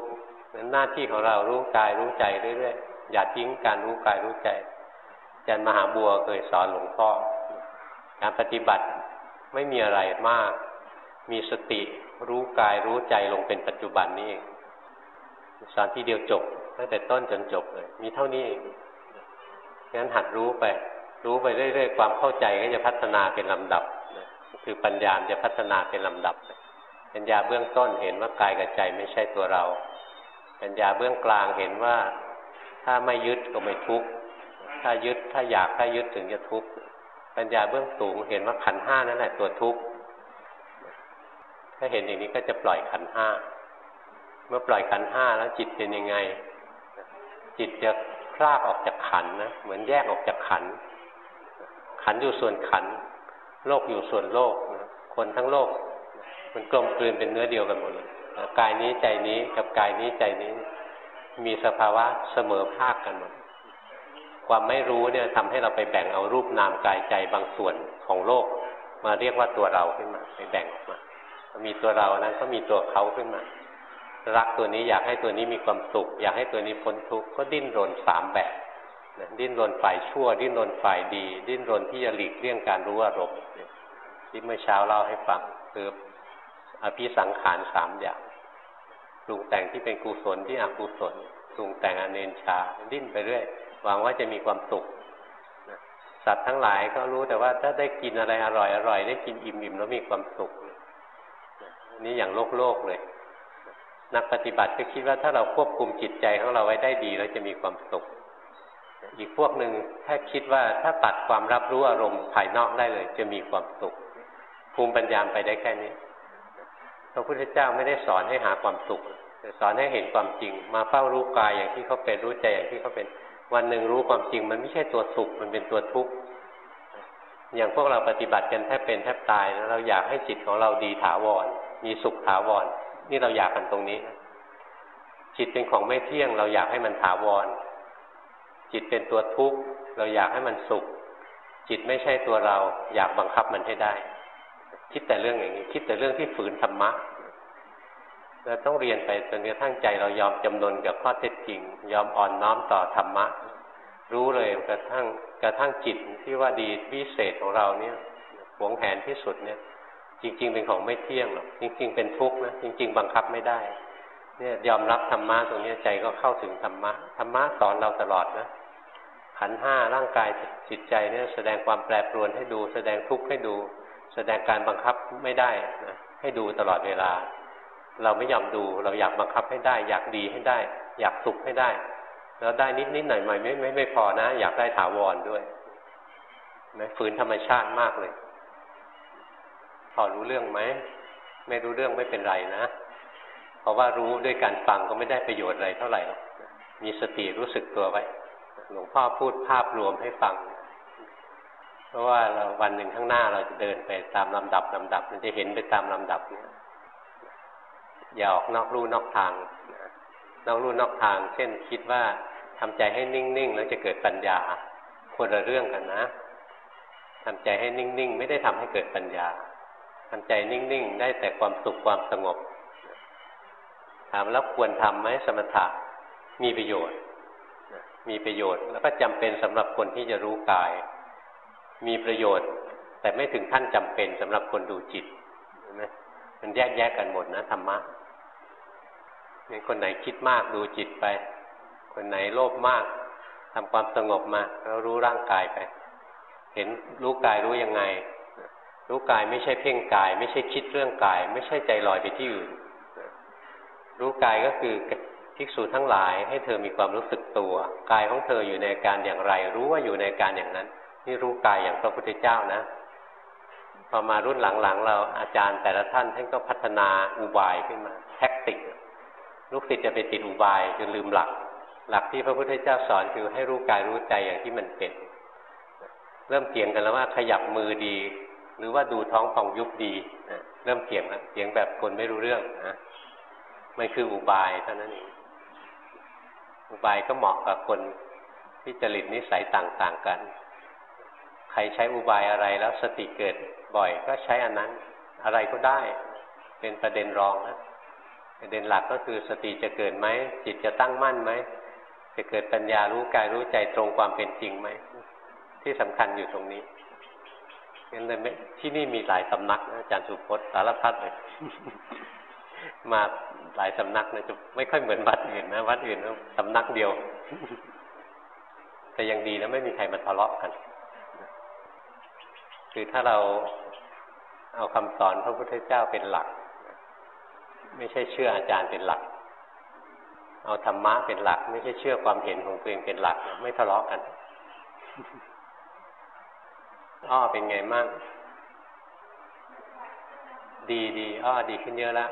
นั้นหน้าที่ของเรารู้กายรู้ใจเรื่อยๆอย่าทิ้งการรู้กายรู้ใจอาจารย์มหาบัวเคยสอนหลวงพ่อการปฏิบัติไม่มีอะไรมาก มีสติรู้กายรู้ใจลงเป็นปัจจุบันนี่เองสอนที่เดียวจบตั้งแต่ต้นจนจบเลย มีเท่านี้เองงั้นหัดรู้ไป รู้ไปเรื่อยๆความเข้าใจก็จะพัฒนาเป็นลำดับคือปัญญาจะพัฒนาเป็นลำดับ ปัญญาเบื้องต้นเห็นว่ากายกับใจไม่ใช่ตัวเรา ปัญญาเบื้องกลางเห็นว่าถ้าไม่ยึดก็ไม่ทุกข์ถ้ายึดถ้าอยากถ้ายึดถึงจะทุกข์ปัญญาเบื้องสูงเห็นว่าขันห้านั่นแหละตัวทุกข์ถ้าเห็นอย่างนี้ก็จะปล่อยขันห้าเมื่อปล่อยขันห้าแล้วจิตเป็นยังไง จิตจะคลากออกจากขันนะเหมือนแยกออกจากขัน ขันอยู่ส่วนขัน โลกอยู่ส่วนโลก คนทั้งโลก มันกลมกลืนเป็นเนื้อเดียวกันหมดเลยกายนี้ใจนี้กับกายนี้ใจนี้ มีสภาวะเสมอภาคกันหมดความไม่รู้เนี่ยทำให้เราไปแบ่งเอารูปนามกายใจบางส่วนของโลก มาเรียกว่าตัวเราขึ้นมาไปแบ่งออกมามีตัวเรานั้นก็มีตัวเขาขึ้นมา รักตัวนี้อยากให้ตัวนี้มีความสุข อยากให้ตัวนี้พ้นทุกข์ก็ดิ้นรนสามแบบ ดิ้นรนฝ่ายชั่ว ดิ้นรนฝ่ายดี ดิ้นรนที่จะหลีกเลี่ยงการรู้อารมณ์ที่เมื่อเช้าเล่าให้ฟังคืออภิสังขารสามอย่างปรุงแต่งที่เป็นกุศลที่อกุศลปรุงแต่งอเนนชา ดิ้นไปเรื่อยหวังว่าจะมีความสุขสัตว์ทั้งหลายก็รู้แต่ว่าถ้าได้กินอะไรอร่อยอร่อยได้กินอิ่มอิ่มแล้วมีความสุขนี่อย่างโลกโลกเลย นักปฏิบัติก็คิดว่าถ้าเราควบคุมจิตใจของเราไว้ได้ดีเราจะมีความสุข อีกพวกหนึ่งถ้าคิดว่าถ้าตัดความรับรู้อารมณ์ภายนอกได้เลย จะมีความสุข ภูมิปัญญาไปได้แค่นี้ พระพุทธเจ้าไม่ได้สอนให้หาความสุขแต่สอนให้เห็นความจริง มาเฝ้ารู้กายอย่างที่เขาเป็นรู้ใจอย่างที่เขาเป็น วันหนึ่งรู้ความจริง มันไม่ใช่ตัวสุขมันเป็นตัวทุกข์อย่างพวกเราปฏิบัติกันแทบเป็นแทบตายแล้วเราอยากให้จิตของเราดีถาวร มีสุขถาวร นี่เราอยากกันตรงนี้ จิตเป็นของไม่เที่ยง เราอยากให้มันถาวร จิตเป็นตัวทุกข์เราอยากให้มันสุข จิตไม่ใช่ตัวเรา อยากบังคับมันให้ได้ คิดแต่เรื่องอย่างนี้ คิดแต่เรื่องที่ฝืนธรรมะเราต้องเรียนไปจนกระทั่งใจเรายอมจำนนกับข้อเท็จจริง ยอมอ่อนน้อมต่อธรรมะ รู้เลยกระทั่งกระทั่งจิตที่ว่าดีวิเศษของเราเนี่ยหวงแหนที่สุดเนี่ย จริง ๆ เป็นของไม่เที่ยงหรอกจริง ๆ เป็นทุกข์นะจริง ๆ บังคับไม่ได้ เนี่ยยอมรับธรรมะตรงนี้ใจก็เข้าถึงธรรมะธรรมะสอนเราตลอดนะ ขันห้าร่างกายจิตใจเนี่ยแสดงความแปรปรวนให้ดู แสดงทุกข์ให้ดู แสดงการบังคับไม่ได้นะให้ดูตลอดเวลา เราไม่ยอมดูเราอยากบังคับให้ได้ อยากดีให้ได้ อยากสุขให้ได้แล้วได้นิดๆหน่อยๆไม่ไม่ไม่พอนะ อยากได้ถาวรด้วยนะฝืนธรรมชาติมากเลย พอรู้เรื่องไหมไม่รู้เรื่องไม่เป็นไรนะเพราะว่ารู้ด้วยการฟังก็ไม่ได้ประโยชน์อะไรเท่าไหร่หรอกมีสติรู้สึกตัวไว้ หลวงพ่อพูดภาพรวมให้ฟัง เพราะว่าเราวันหนึ่งข้างหน้าเราจะเดินไปตามลำดับลำดับ มันจะเห็นไปตามลำดับเนี่ยอย่าออกนอกรูนอกทาง นอกรูนอกทาง เช่นคิดว่าทำใจให้นิ่งๆแล้วจะเกิดปัญญาคนละเรื่องกันนะทำใจให้นิ่งๆ ไม่ได้ทำให้เกิดปัญญาทำใจนิ่งๆ ได้แต่ความสุขความสงบ ถามแล้วควรทำไหมสมถะมีประโยชน์ มีประโยชน์ แล้วก็จำเป็นสำหรับคนที่จะรู้กาย มีประโยชน์ แต่ไม่ถึงขั้นจำเป็นสำหรับคนดูจิตนไหมมันแยกแยกกันหมดนะธรรมะนี่คนไหนคิดมากดูจิตไป คนไหนโลภมากทำความสงบมา แล้วรู้ร่างกายไป เห็นรู้กายรู้ยังไง รู้กายไม่ใช่เพ่งกาย ไม่ใช่คิดเรื่องกาย ไม่ใช่ใจลอยไปที่อื่นรู้กายก็คือ ภิกษุทั้งหลายให้เธอมีความรู้สึกตัว กายของเธออยู่ในการอย่างไร รู้ว่าอยู่ในการอย่างนั้น นี่รู้กายอย่างพระพุทธเจ้านะพอมารุ่นหลังๆ เราอาจารย์แต่ละท่านท่านก็พัฒนาอุบายขึ้นมา แท็กติก ลูกศิษย์จะไปติดอุบายจนลืมหลัก หลักที่พระพุทธเจ้าสอนคือให้รู้กายรู้ใจอย่างที่มันเป็น เริ่มเถียงกันแล้วว่าขยับมือดี หรือว่าดูท้องฟองยุบดีเริ่มเถียงแล้วเถียงแบบคนไม่รู้เรื่องนะมันคืออุบายเท่านั้นเอง อุบายก็เหมาะกับคนที่จริตนิสัยต่างๆกัน ใครใช้อุบายอะไรแล้วสติเกิดบ่อยก็ใช้อันนั้น อะไรก็ได้ เป็นประเด็นรองนะประเด็นหลักก็คือสติจะเกิดไหมจิตจะตั้งมั่นไหมจะเกิดปัญญารู้กายรู้ใจตรงความเป็นจริงไหมที่สำคัญอยู่ตรงนี้งั้นเลยที่นี่มีหลายสำนักนะอาจารย์สุพจน์สารพัดเลย มาหลายสำนักนะจะไม่ค่อยเหมือนวัดอื่นนะวัดอื่นสำนักเดียว แต่ยังดีนะไม่มีใครมาทะเลาะกัน คือถ้าเราเอาคำสอนพระพุทธเจ้าเป็นหลัก ไม่ใช่เชื่ออาจารย์เป็นหลัก เอาธรรมะเป็นหลัก ไม่ใช่เชื่อความเห็นของตัวเองเป็นหลัก ไม่ทะเลาะกันอ้อเป็นไงมั่งดีดีอ้อดีขึ้นเยอะแล้ว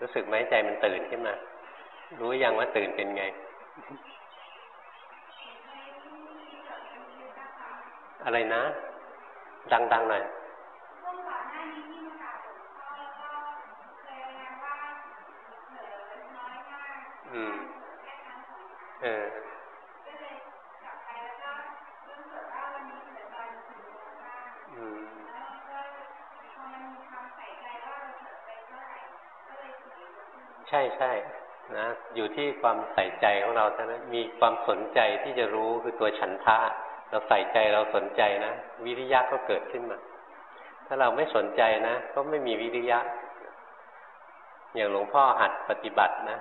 รู้สึกไหมใจมันตื่นขึ้นมา รู้ยังว่าตื่นเป็นไง อะไรนะ ดังๆหน่อยอืม เออ ใช่ใช่นะอยู่ที่ความใส่ใจของเราเท่านั้นมีความสนใจที่จะรู้คือตัวฉันทะ เราใส่ใจเราสนใจนะวิริยะก็เกิดขึ้นมา ถ้าเราไม่สนใจนะ ก็ไม่มีวิริยะ อย่างหลวงพ่อหัดปฏิบัตินะ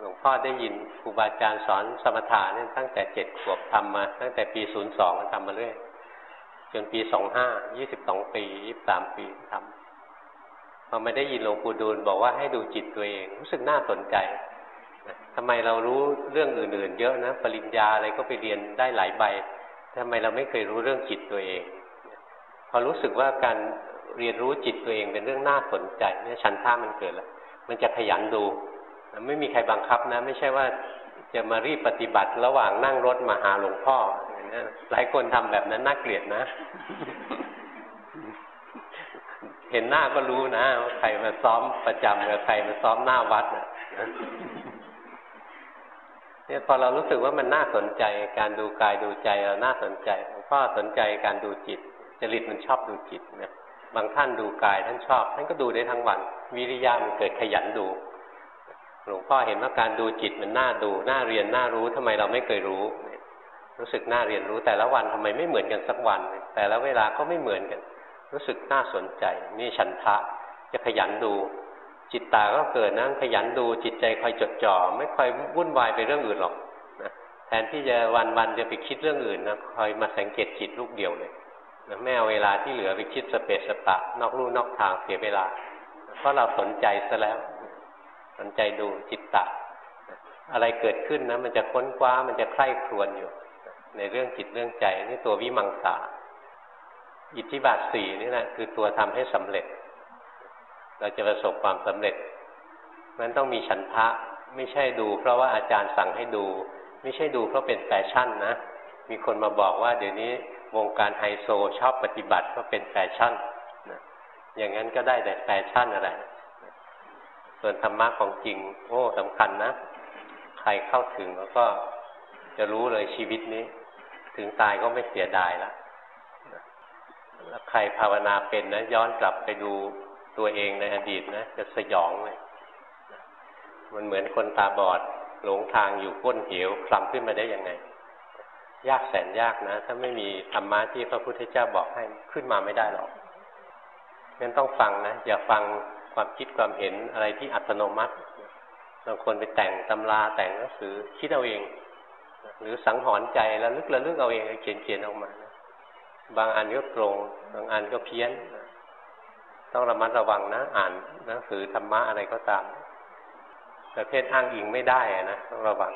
หลวงพ่อได้ยินครูบาอาจารย์สอนสมถะเนี่ยตั้งแต่เจ็ดขวบทำมา ตั้งแต่ปีศูนย์สองทำมาเรื่อยจนปีสองห้ายี่สิบสองปียี่สามปีทำ พอไม่ได้ยินหลวงปู่ดูลบอกว่าให้ดูจิตตัวเอง รู้สึกน่าสนใจทำไมเรารู้เรื่องอื่นๆ เยอะนะ ปริญญาอะไรก็ไปเรียนได้หลายใบทำไมเราไม่เคยรู้เรื่องจิตตัวเอง พอรู้สึกว่าการเรียนรู้จิตตัวเองเป็นเรื่องน่าสนใจเนี่ยชันท่ามันเกิดแล้ว มันจะขยันดูไม่มีใครบังคับนะ ไม่ใช่ว่าจะมารีบปฏิบัติระหว่างนั่งรถมาหาหลวงพ่อหลายคนทำแบบนั้นน่าเกลียดนะ เห็นหน้าก็รู้นะว่าใครมาซ้อมประจำกับใครมาซ้อมหน้าวัดนะเนี่ยพอเรารู้สึกว่ามันน่าสนใจการดูกายดูใจเราน่าสนใจหลวงพ่อสนใจการดูจิต จริตมันชอบดูจิตเนี่ยบางท่านดูกายท่านชอบท่านก็ดูได้ทั้งวัน วิริยะมันเกิดขยันดูหลวงพ่อเห็นว่าการดูจิตมันน่าดูน่าเรียนน่ารู้ทำไมเราไม่เคยรู้ รู้สึกน่าเรียนรู้แต่ละวันทำไมไม่เหมือนกันสักวัน แต่ละเวลาก็ไม่เหมือนกัน รู้สึกน่าสนใจ นี่ฉันทะจะขยันดู จิตตาก็เกิดนะขยันดูจิตใจคอยจดจ่อ ไม่ค่อยวุ่นวายไปเรื่องอื่นหรอกนะแทนที่จะวันวันจะไปคิดเรื่องอื่นนะคอยมาสังเกตจิตลูกเดียวเลยนะไม่เอาเวลาที่เหลือไปคิดสเปสสปะ นอกลู่นอกทางเสียเวลา เพราะเราสนใจซะแล้ว สนใจดูจิตตะ อะไรเกิดขึ้นนะมันจะค้นคว้ามันจะใคร่ครวญอยู่ ในเรื่องจิตเรื่องใจนี่ตัววิมังสา อิทธิบาทสี่นี่แหละคือตัวทำให้สำเร็จ เราจะประสบความสำเร็จ มันต้องมีฉันทะไม่ใช่ดู เพราะว่าอาจารย์สั่งให้ดู ไม่ใช่ดูเพราะเป็นแฟชั่นนะ มีคนมาบอกว่าเดี๋ยวนี้วงการไฮโซชอบปฏิบัติก็เป็นแฟชั่นนะอย่างนั้นก็ได้แต่แฟชั่นอะไร ส่วนธรรมะของจริง โอ้สำคัญนะ ใครเข้าถึงแล้วก็จะรู้เลยชีวิตนี้ ถึงตายก็ไม่เสียดายละ แล้วใครภาวนาเป็นนะ ย้อนกลับไปดูตัวเองในอดีตนะ จะสยองเลยมันเหมือนคนตาบอด หลงทางอยู่ก้นเหวคลำขึ้นมาได้ยังไง ยากแสนยากนะ ถ้าไม่มีธรรมะที่พระพุทธเจ้าบอกให้ขึ้นมาไม่ได้หรอกงั้นต้องฟังนะ อย่าฟังความคิดความเห็นอะไรที่อัตโนมัติบางคนไปแต่งตำราแต่งหนังสือคิดเอาเอง หรือสังหรณ์ใจแล้วลึกระลึกเอาเองเขียนเขียนออกมา บางอันก็ตรง บางอันก็เพี้ยน ต้องระมัดระวังนะ อ่านหนังสือธรรมะอะไรก็ตามประเภทอ้างอิงไม่ได้นะต้องระวัง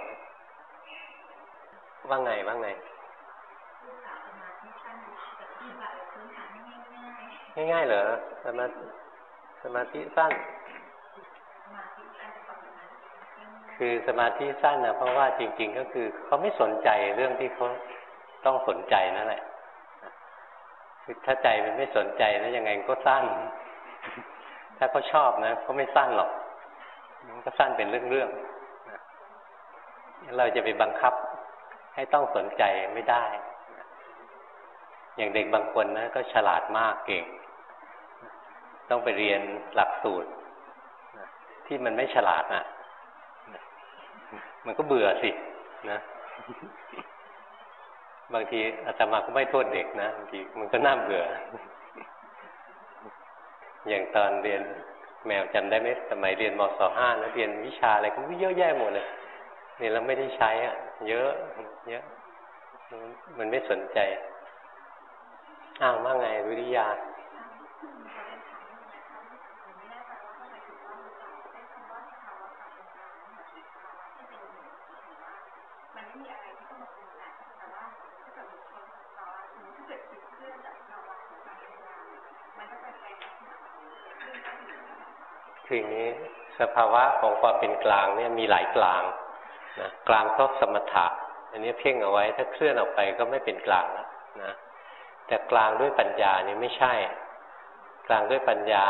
ว่าไงว่าไง ง่ายๆเหรอสมาสมาธิสั้น คือสมาธิสั้นนะเพราะว่าจริง ๆ ก็คือเขาไม่สนใจเรื่องที่เขาต้องสนใจนั่นแหละ คือถ้าใจมันไม่สนใจแล้วยังไงก็สั้นถ้าเขาชอบนะเขาไม่สั้นหรอก มันก็สั้นเป็นเรื่องๆเราจะไปบังคับให้ต้องสนใจไม่ได้ อย่างเด็กบางคนนะก็ฉลาดมากเก่ง ต้องไปเรียนหลักสูตรที่มันไม่ฉลาดนะมันก็เบื่อสินะ บางทีอาตมาก็ไม่โทษเด็กนะบางทีมันก็น่าเบื่อ อย่างตอนเรียนแมวจำได้ไหมสมัยเรียนมศห้านะเรียนวิชาอะไรก็เยอะแยะหมดเลยเรียนแล้วไม่ได้ใช้อะ เยอะ เยอะ มันไม่สนใจ อ้างว่าไงวิริยา คืออย่างนี้สภาวะของความเป็นกลางเนี่ยมีหลายกลางนะกลางเพราะสมถะอันนี้เพ่งเอาไว้ถ้าเคลื่อนออกไปก็ไม่เป็นกลางแล้วนะแต่กลางด้วยปัญญานี่ไม่ใช่ กลางด้วยปัญญา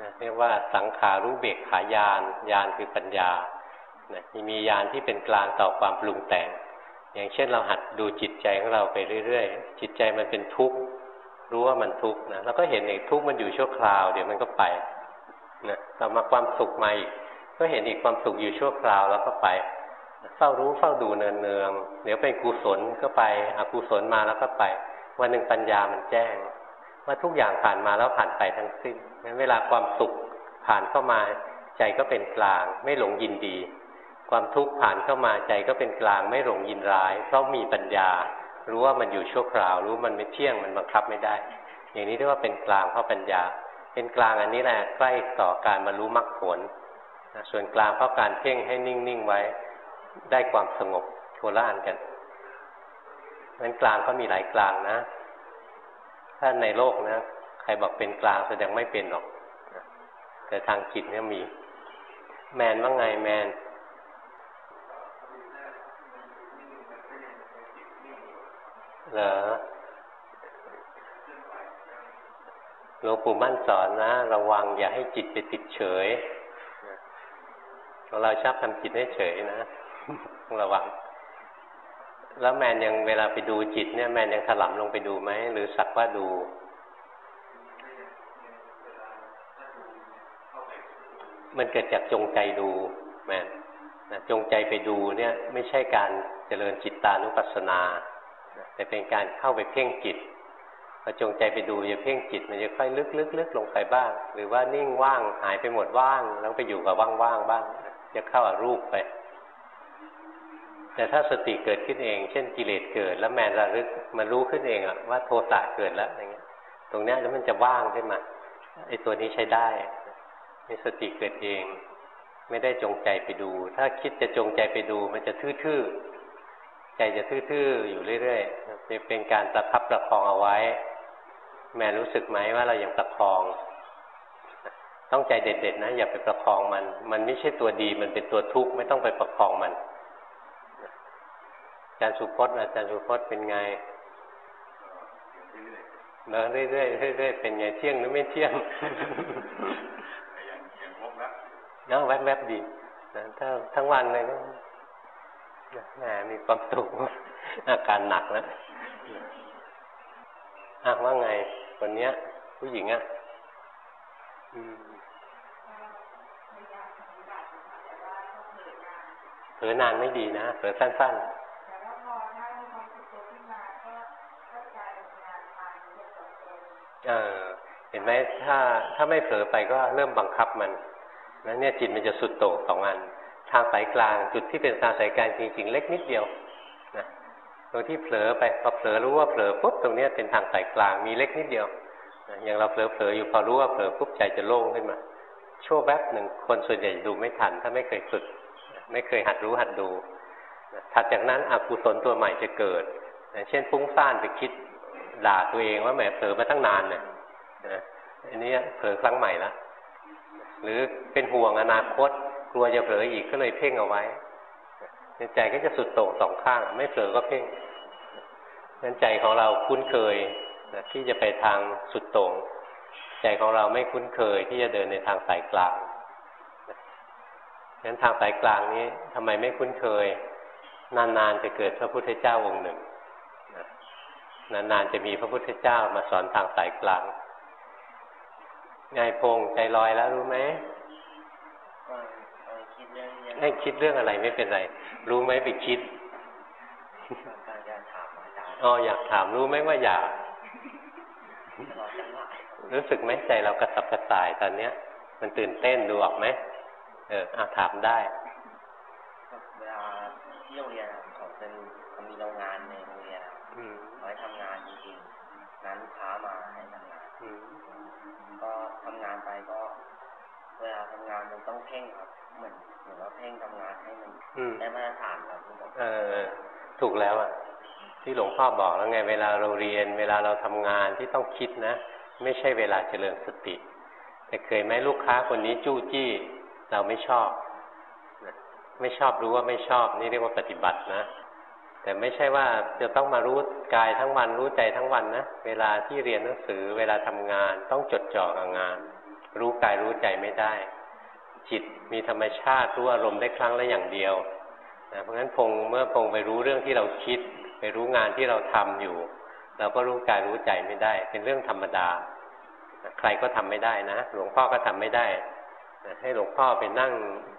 นะเรียกว่าสังขารู้เบกขายานยานคือปัญญานะมียานที่เป็นกลางต่อความปรุงแต่ง อย่างเช่นเราหัดดูจิตใจของเราไปเรื่อยๆ จิตใจมันเป็นทุกข์รู้ว่ามันทุกข์นะแล้วก็เห็นไอ้ทุกข์มันอยู่ชั่วคราว เดี๋ยวมันก็ไป นะต่อมาความสุขมาอีกก็เห็นอีกความสุขอยู่ชั่วคราวแล้วก็ไป เฝ้ารู้เฝ้าดูเนืองเนืองเดี๋ยวเป็นกุศลก็ไปอกุศลมาแล้วก็ไป วันหนึ่งปัญญามันแจ้ง ว่าทุกอย่างผ่านมาแล้วผ่านไปทั้งสิ้นงั้นเวลาความสุขผ่านเข้ามาใจก็เป็นกลาง ไม่หลงยินดี ความทุกข์ผ่านเข้ามาใจก็เป็นกลางไม่หลงยินร้าย เพราะมีปัญญา รู้ว่ามันอยู่ชั่วคราว รู้มันไม่เที่ยงมันบังคับไม่ได้ อย่างนี้เรียกว่าเป็นกลางเพราะปัญญา เป็นกลางอันนี้แหละใกล้ต่อการบรรลุมรรคผลส่วนกลางเพราะการเพ่งให้นิ่งๆไว้ได้ความสงบโคละอันกันนั้นกลางก็มีหลายกลางนะ ถ้าในโลกนะ ใครบอกเป็นกลางแสดงไม่เป็นหรอก แต่ทางจิตเนี่ยมี แมนว่าไงแมน เหรอ หลวงปู่มั่นสอนนะ ระวังอย่าให้จิตไปติดเฉยของเราชอบทำจิตให้เฉยนะระวัง แล้วแมนยังเวลาไปดูจิตเนี่ยแมนยังถลำลงไปดูไหมหรือสักว่าดูมันเกิดจากจงใจดูแมนนะจงใจไปดูเนี่ยไม่ใช่การเจริญจิตตานุปัสสนา แต่เป็นการเข้าไปเพ่งจิต พอจงใจไปดูอย่าเพ่งจิต มันจะค่อยลึกลึกลึกลงไปบ้าง หรือว่านิ่งว่างหายไปหมดว่าง แล้วไปอยู่กับว่างๆบ้าง จะเข้าอารูปไป แต่ถ้าสติเกิดขึ้นเอง เช่นกิเลสเกิด แล้วแมนระลึกมันรู้ขึ้นเองอะว่าโทสะเกิดแล้วอย่างเงี้ย ตรงเนี้ยแล้วมันจะว่างขึ้นมาไอ้ตัวนี้ใช้ได้มีสติเกิดเอง ไม่ได้จงใจไปดู ถ้าคิดจะจงใจไปดู มันจะทื่อๆใจจะทื่อๆอยู่เรื่อยๆเป็นการประคับประคองเอาไว้ แม่รู้สึกไหมว่าเรายังประคอง ต้องใจเด็ดๆนะอย่าไปประคองมัน มันไม่ใช่ตัวดีมันเป็นตัวทุกข์ไม่ต้องไปประคองมันอาจารย์สุพจน์อาจารย์สุพจน์เป็นไงเรื่อยเดินเรื่อยๆเรื่อยๆเป็นไงเที่ยงหรือไม่เที่ยงๆอย่างอย่างงบแล้วเนาะแวบๆดีนะถ้าทั้งวันเลยก็แหมมีความสุขอาการหนักแล้วอะว่าไง คนเนี้ย ผู้หญิงอะเผลอนานไม่ดีนะเผลอสั้นๆเออเห็นไหมถ้าถ้าไม่เผลอไปก็เริ่มบังคับมันแล้วเนี่ยจิตมันจะสุดโต่งสองอันทางสายกลางจุดที่เป็นทางสายกลางจริง ๆ เล็กนิดเดียว รงที่เผลอไปพอเผลอรู้ว่าเผลอปุ๊บตรงนี้เป็นทางสายกลางมีเล็กนิดเดียวอย่างเราเผลอๆอยู่พอรู้ว่าเผลอปุ๊บใจจะโล่งขึ้นมาชั่วแวบหนึ่งคนส่วนใหญ่ดูไม่ทัน ถ้าไม่เคยฝึก ไม่เคยหัดรู้หัดดูถัดจากนั้นอกุศลตัวใหม่จะเกิด เช่นฟุ้งซ่านไปคิดด่าตัวเองว่าแหมเผลอมาตั้งนานเนี่ยอันนี้เผลอครั้งใหม่ละหรือเป็นห่วงอนาคต กลัวจะเผลออีกก็เลยเพ่งเอาไว้ใจก็จะสุดโต่งสองข้าง ไม่เผลอก็เพ่ง นั้นใจของเราคุ้นเคยนะที่จะไปทางสุดโต่งใจของเราไม่คุ้นเคยที่จะเดินในทางสายกลางงั้นทางสายกลางนี้ทำไมไม่คุ้นเคย นานๆจะเกิดพระพุทธเจ้าองค์หนึ่งนานๆจะมีพระพุทธเจ้ามาสอนทางสายกลางไงพงใจลอยแล้วรู้ไหมก็เออคิดเรื่องเนี้ยให้คิดเรื่องอะไรไม่เป็นไร รู้ไหมไปคิดการจะถาม อาจารย์อ๋ออยากถามรู้ไหมว่าอยากตลอดจังหวะรู้สึกไหมใจเรากระสับกระส่ายตอนเนี้ย มันตื่นเต้นดูออกไหมเอออาถามได้เวลาที่โรงเรียนอะเขาเป็นเขามีโรงงานในโรงเรียนอะอืมเขาให้ทำงานจริงๆงานลูกค้ามาให้ทำงานอืมก็ทำงานไปก็ เวลาทำงานมันต้องเพ่งครับเหมือนเหมือนว่าเพ่งทำงานให้มันอืมได้มาตรฐานครับคุณหมอเออ ถูกแล้วอะ ที่หลวงพ่อบอกแล้วไง เวลาเราเรียน เวลาเราทำงานที่ต้องคิดนะ ไม่ใช่เวลาเจริญสติ แต่เคยไหมลูกค้าคนนี้จู้จี้เราไม่ชอบ ไม่ชอบรู้ว่าไม่ชอบ นี่เรียกว่าปฏิบัตินะ แต่ไม่ใช่ว่าจะต้องมารู้กายทั้งวันรู้ใจทั้งวันนะ เวลาที่เรียนหนังสือ เวลาทำงานต้องจดจ่อกับงาน รู้กายรู้ใจไม่ได้ จิตมีธรรมชาติรู้อารมณ์ได้ครั้งละอย่างเดียวนะเพราะฉะนั้นพงเมื่อพงไปรู้เรื่องที่เราคิด ไปรู้งานที่เราทำอยู่ เราก็รู้กายรู้ใจไม่ได้ เป็นเรื่องธรรมดา ใครก็ทำไม่ได้นะ หลวงพ่อก็ทำไม่ได้ ให้หลวงพ่อไปนั่ง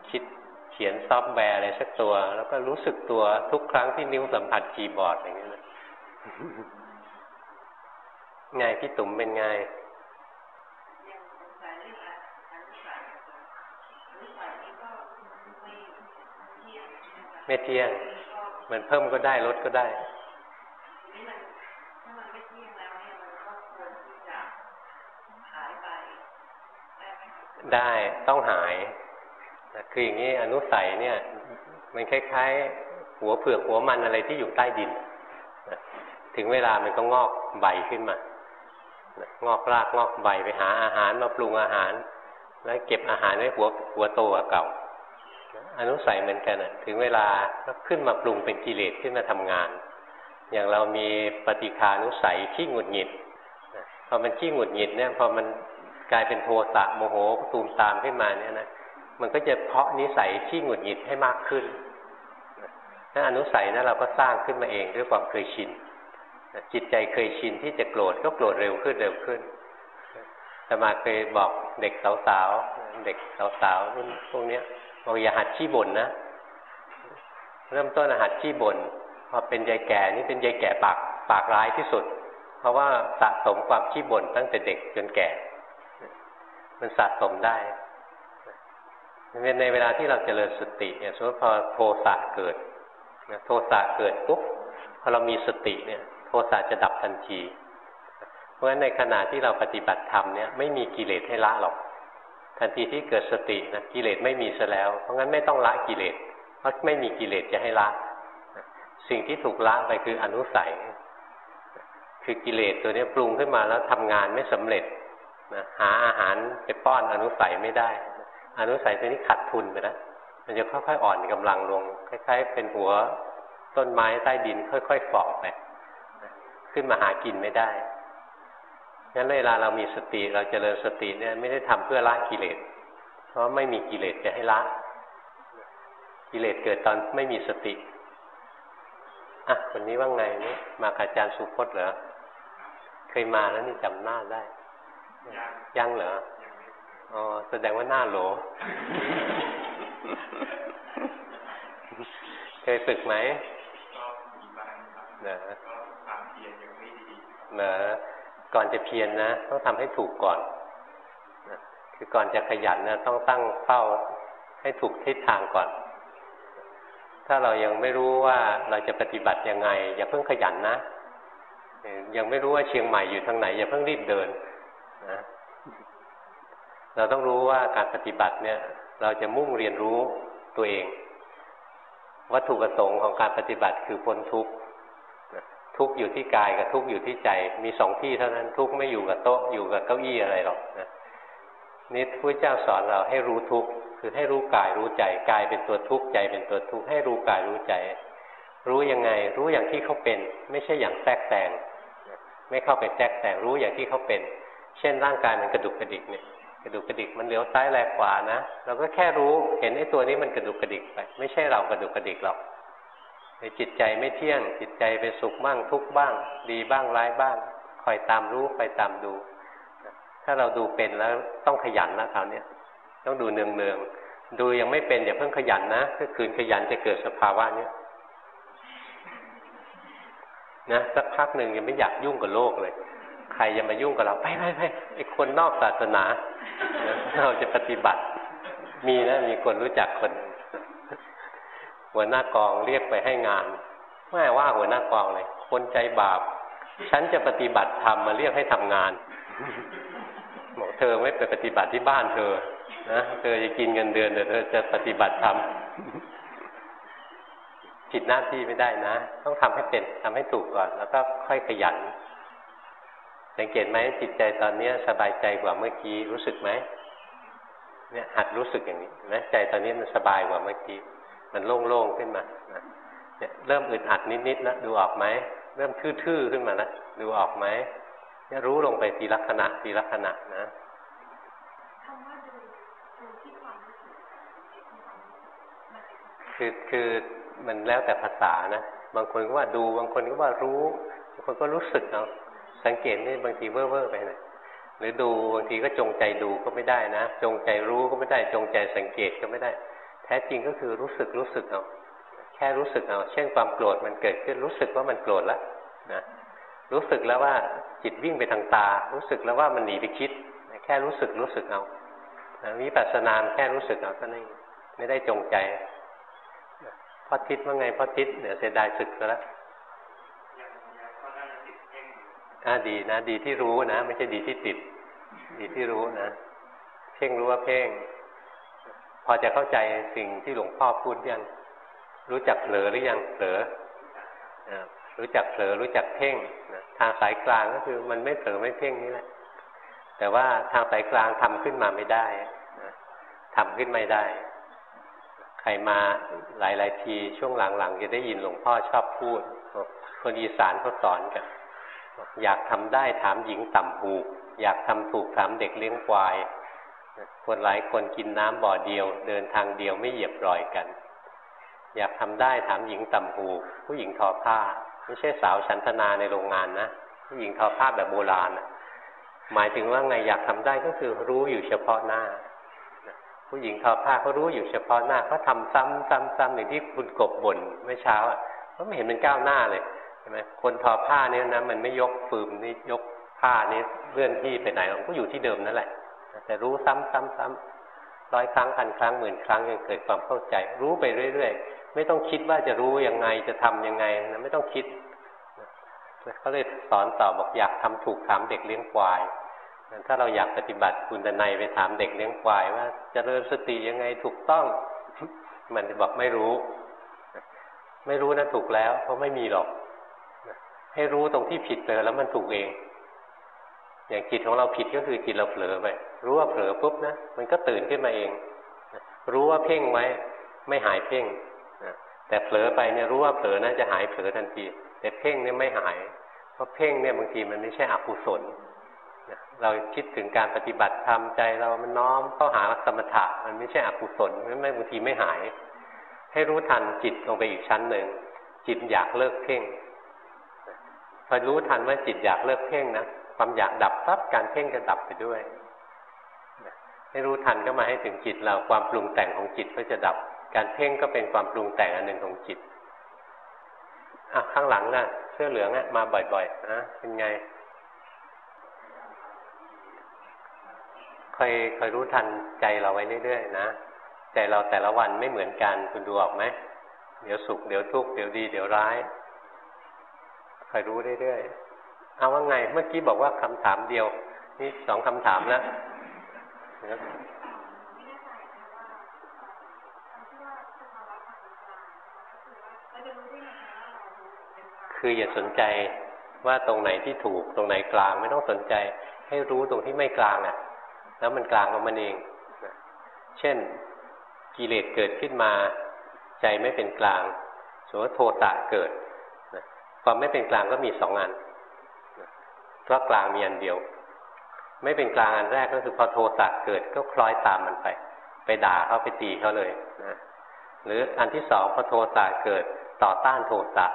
คิดเขียนซอฟต์แวร์อะไรสักตัว แล้วก็รู้สึกตัวทุกครั้งที่นิ้วสัมผัสคีย์บอร์ดอย่างนี้นะไงพี่ตุ๋มเป็นไงไม่เที่ยง มันเพิ่มก็ได้ลดก็ได้ได้ต้องหายนะคืออย่างนี้อนุสัยเนี่ย มันคล้ายๆ หัวเผือกหัวมันอะไรที่อยู่ใต้ดินนะถึงเวลามันก็งอกใบขึ้นมานะงอกรากงอกใบไปหาอาหารมาปรุงอาหาร แล้วเก็บอาหารไว้หัวหัวโตกว่าเก่า อนุสัยเหมือนกันนะถึงเวลาก็ขึ้นมาปรุงเป็นกิเลสขึ้นมาทำงาน อย่างเรามีปฏิคานุสัยที่หงุดหงิดพอมันขี้หงุดหงิดเนี่ยพอมันกลายเป็นโทสะโมโหตูมตามขึ้นมาเนี่ยนะมันก็จะเพาะนิสัยที่หงุดหงิดให้มากขึ้นนั่นอนุสัยนะเราก็สร้างขึ้นมาเองด้วยความเคยชินจิตใจเคยชินที่จะโกรธก็โกรธเร็วขึ้นเร็วขึ้นแต่มาเคยบอกเด็กสาวๆเด็กสาวๆรุ่นพวกเนี้ย บอกอย่าหัดขี้บ่นนะ เริ่มต้นหัดขี้บ่นพอเป็นยายแก่นี่เป็นยายแก่ปากปากร้ายที่สุด เพราะว่าสะสมความขี้บ่นตั้งแต่เด็กจนแก่ มันสะสมได้ในเวลาที่เราเจริญสติเนี่ยสมมติพอโทสะเกิดนะโทสะเกิดปุ๊บพอเรามีสติเนี่ย โทสะจะดับทันที เพราะฉะนั้นในขณะที่เราปฏิบัติธรรมเนี่ยไม่มีกิเลสให้ละหรอก ทันทีที่เกิดสตินะกิเลสไม่มีซะแล้ว เพราะงั้นไม่ต้องละกิเลสเพราะไม่มีกิเลสจะให้ละ สิ่งที่ถูกละไปคืออนุสัย คือกิเลสตัวนี้ปรุงขึ้นมาแล้วทำงานไม่สำเร็จนะหาอาหารไปป้อนอนุสัยไม่ได้ อนุสัยตัวนี้ขาดทุนไปแล้วมันจะค่อยๆอ่อนกำลังลง คล้ายๆ เป็นหัวต้นไม้ใต้ดินค่อยๆฝ่อไป ขึ้นมาหากินไม่ได้ งั้นเวลาเรามีสติเราจเจริญสติเนี่ยไม่ได้ทำเพื่อละกิเลส เพราะไม่มีกิเลสจะให้ละ กิเลสเกิดตอนไม่มีสติ อะคนนี้ว่าไงนี่มาอาจารย์สุพจน์เหรอ เคยมาแล้วนี่จำหน้าได้ ยังเหรอ อ๋อแสดงว่าหน้าโหล เคยฝึกไหมก็มีบ้างครับเนอะก็ความเพียรยังไม่ดีเนอะ ก่อนจะเพียรนนะต้องทำให้ถูกก่อนนะคือก่อนจะขยันนะต้องตั้งเป้าให้ถูกทิศทางก่อน ถ้าเรายังไม่รู้ว่าเราจะปฏิบัติยังไง อย่าเพิ่งขยันนะ ยังไม่รู้ว่าเชียงใหม่อยู่ทางไหน อย่าเพิ่งรีบเดินนะเราต้องรู้ว่าการปฏิบัติเนี่ย เราจะมุ่งเรียนรู้ตัวเอง วัตถุประสงค์ของการปฏิบัติคือพ้นทุกข์ ทุกอยู่ที่กายกับทุกอยู่ที่ใจ มีสองที่เท่านั้นทุกไม่อยู่กับโต๊ะอยู่กับเก้าอี้อะไรหรอกนะนี่พระเจ้าสอนเราให้รู้ทุกคือให้รู้กายรู้ใจกายเป็นตัวทุกข์ใจเป็นตัวทุกข์ให้รู้กายรู้ใจ รู้ยังไง รู้อย่างที่เขาเป็น ไม่ใช่อย่างแทรกแซงไม่เข้าไปแทรกแซงรู้อย่างที่เขาเป็น เช่นร่างกายมันกระดุกกระดิกเนี่ยกระดุกกระดิกมันเลี้ยวซ้ายแลกขวานะเราก็แค่รู้เห็นไอ้ตัวนี้มันกระดุกกระดิกไป ไม่ใช่เรากระดุกกระดิกหรอก ในจิตใจไม่เที่ยง จิตใจเป็นสุขบ้างทุกบ้าง ดีบ้างร้ายบ้าง คอยตามรู้คอยตามดู ถ้าเราดูเป็นแล้วต้องขยันนะคราวนี้ต้องดูเนืองเนืองดูยังไม่เป็นอย่าเพิ่งขยันนะถ้าคืนขยันจะเกิดสภาวะเนี้ยนะสักพักหนึ่งยังไม่อยากยุ่งกับโลกเลย ใครจะมายุ่งกับเราไปไปไปไอคนนอกศาสนา เราจะปฏิบัติ มีนะมีคนรู้จักคน หัวหน้ากองเรียกไปให้งานไม่ว่าหัวหน้ากองเลย คนใจบาป ฉันจะปฏิบัติธรรมมาเรียกให้ทำงานบอกเธอไม่ไปปฏิบัติที่บ้านเธอ นะเธอจะกินเงินเดือนแต่เธอจะปฏิบัติธรรมผิดหน้าที่ไม่ได้นะ ต้องทำให้เป็นทำให้ถูกก่อน แล้วก็ค่อยขยัน สังเกตไหมจิตใจตอนเนี้ย สบายใจกว่าเมื่อกี้รู้สึกไหมเนี่ยหัดรู้สึกอย่างนี้นไหมใจตอนนี้มันสบายกว่าเมื่อกี้ มันโล่งๆขึ้นมานะเนี่ยเริ่มอึดอัดนิดๆแล้วดูออกไหมเริ่มทื่อๆขึ้นมาแล้วดูออกไหมเนี่ยรู้ลงไปทีละขณะทีละขณะนะคำว่าดูดูที่ความรู้สึกที่ความรู้สึกมันเป็นคือคือมันแล้วแต่ภาษานะบางคนก็ว่าดูบางคนก็ว่ารู้บางคนก็รู้สึกเอาสังเกตนี่บางทีเว่อร์ๆไปหน่อยหรือดูบางทีก็จงใจดูก็ไม่ได้นะ จงใจรู้ก็ไม่ได้ จงใจสังเกตก็ไม่ได้ แท้จริงก็คือรู้สึกรู้สึกเอาแค่รู้สึกเอา เช่นความโกรธมันเกิดขึ้นรู้สึกว่ามันโกรธแล้วนะรู้สึกแล้วว่าจิตวิ่งไปทางตา รู้สึกแล้วว่ามันหนีไปคิด แค่รู้สึกรู้สึกเอาวิปัสสนามแค่รู้สึกเอาเท่านั้นเองไม่ได้จงใจพอทิศว่าไงพอทิศเดี๋ยวเสียดายศึกซะแล้วยังยังก็น่าจะติดเพ่งอยู่อ่าดีนะ ดีที่รู้นะ ไม่ใช่ดีที่ติด ดีที่รู้นะ เพ่งรู้ว่าเพ่ง พอจะเข้าใจสิ่งที่หลวงพ่อพูดยัง รู้จักเผลอหรือยังเผลอรู้จักเผลอรู้จักเพ่งนะทางสายกลางก็คือมันไม่เผลอไม่เพ่งนี่แหละ แต่ว่าทางสายกลางทำขึ้นมาไม่ได้นะทำขึ้นไม่ได้ ใครมาหลายๆทีช่วงหลังๆจะได้ยินหลวงพ่อชอบพูด คนอีสานเขาสอนกัน อยากทำได้ถามหญิงต่ำหูก อยากทำถูกถามเด็กเลี้ยงควาย คนหลายคนกินน้ำบ่อเดียว เดินทางเดียวไม่เหยียบรอยกัน อยากทำได้ถามหญิงต่ำหูผู้หญิงทอผ้า ไม่ใช่สาวชันทนาในโรงงานนะผู้หญิงทอผ้าแบบโบราณนะหมายถึงว่าไงอยากทำได้ก็คือรู้อยู่เฉพาะหน้า ผู้หญิงทอผ้าเขารู้อยู่เฉพาะหน้าเขาทำซ้ำซ้ำซ้ำอย่างที่คุณกบบ่นเมื่อเช้าอะเขาไม่เห็นมันก้าวหน้าเลยใช่ไหมคนทอผ้าเนี่ยนะมันไม่ยกฟืมนี่ยกผ้านี่เลื่อนที่ไปไหนมันก็อยู่ที่เดิมนั่นแหละ แต่รู้ซ้ำซ้ำซ้ำร้อยครั้งพันครั้งหมื่นครั้งยังเกิดความเข้าใจ รู้ไปเรื่อยๆ ไม่ต้องคิดว่าจะรู้ยังไงจะทำยังไงนะไม่ต้องคิดเขาเลยสอนต่อบอกอยากทำถูกถามเด็กเลี้ยงควายถ้าเราอยากปฏิบัติคุณตนายไปถามเด็กเลี้ยงควายว่าจเจริญสติยังไงถูกต้อง มันจะบอกไม่รู้ ไม่รู้นะถูกแล้ว เพราะไม่มีหรอก ให้รู้ตรงที่ผิดไปแล้วมันถูกเอง อย่างจิตของเราผิดก็คือจิตเราเผลอไป รู้ว่าเผลอปุ๊บนะมันก็ตื่นขึ้นมาเอง รู้ว่าเพ่งไว้ไม่หายเพ่งแต่เผลอไปเนี่ยรู้ว่าเผลอนะจะหายเผลอทันที แต่เพ่งเนี่ยไม่หาย เพราะเพ่งเนี่ยบางทีมันไม่ใช่อกุศลนะเราคิดถึงการปฏิบัติธรรมใจเรามันน้อมเข้าหาสมถะมันไม่ใช่อกุศลไม่บางทีไม่หาย ให้รู้ทันจิตลงไปอีกชั้นหนึ่งจิตอยากเลิกเพ่งพอรู้ทันว่าจิตอยากเลิกเพ่งนะความอยากดับปั๊บการเพ่งจะดับไปด้วย ให้รู้ทันก็มาให้ถึงจิตเราความปรุงแต่งของจิตก็จะดับ การเพ่งก็เป็นความปรุงแต่งอันหนึ่งของจิตอะข้างหลังน่ะ เสื้อเหลืองอะมาบ่อยๆนะเป็นไงคอยคอยรู้ทันใจเราไว้เรื่อยๆนะใจเราแต่ละวันไม่เหมือนกันคุณดูออกไหมเดี๋ยวสุขเดี๋ยวทุกข์เดี๋ยวดี เดี๋ยวร้ายคอยรู้เรื่อยๆเอาว่าไง เมื่อกี้บอกว่าคำถามเดียว นี่สองคำถามแล้ว นะคืออย่าสนใจว่าตรงไหนที่ถูกตรงไหนกลางไม่ต้องสนใจ ให้รู้ตรงที่ไม่กลางอะ แล้วมันกลางของมันเองนะเช่นกิเลสเกิดขึ้นมา ใจไม่เป็นกลางสมมติว่าโทสะเกิดนะความไม่เป็นกลางก็มีสองอันนะเพราะกลางมีอันเดียว ไม่เป็นกลางอันแรกก็คือพอโทสะเกิดก็คล้อยตามมันไป ไปด่าเขาไปตีเขาเลยนะหรืออันที่สองพอโทสะเกิดต่อต้านโทสะ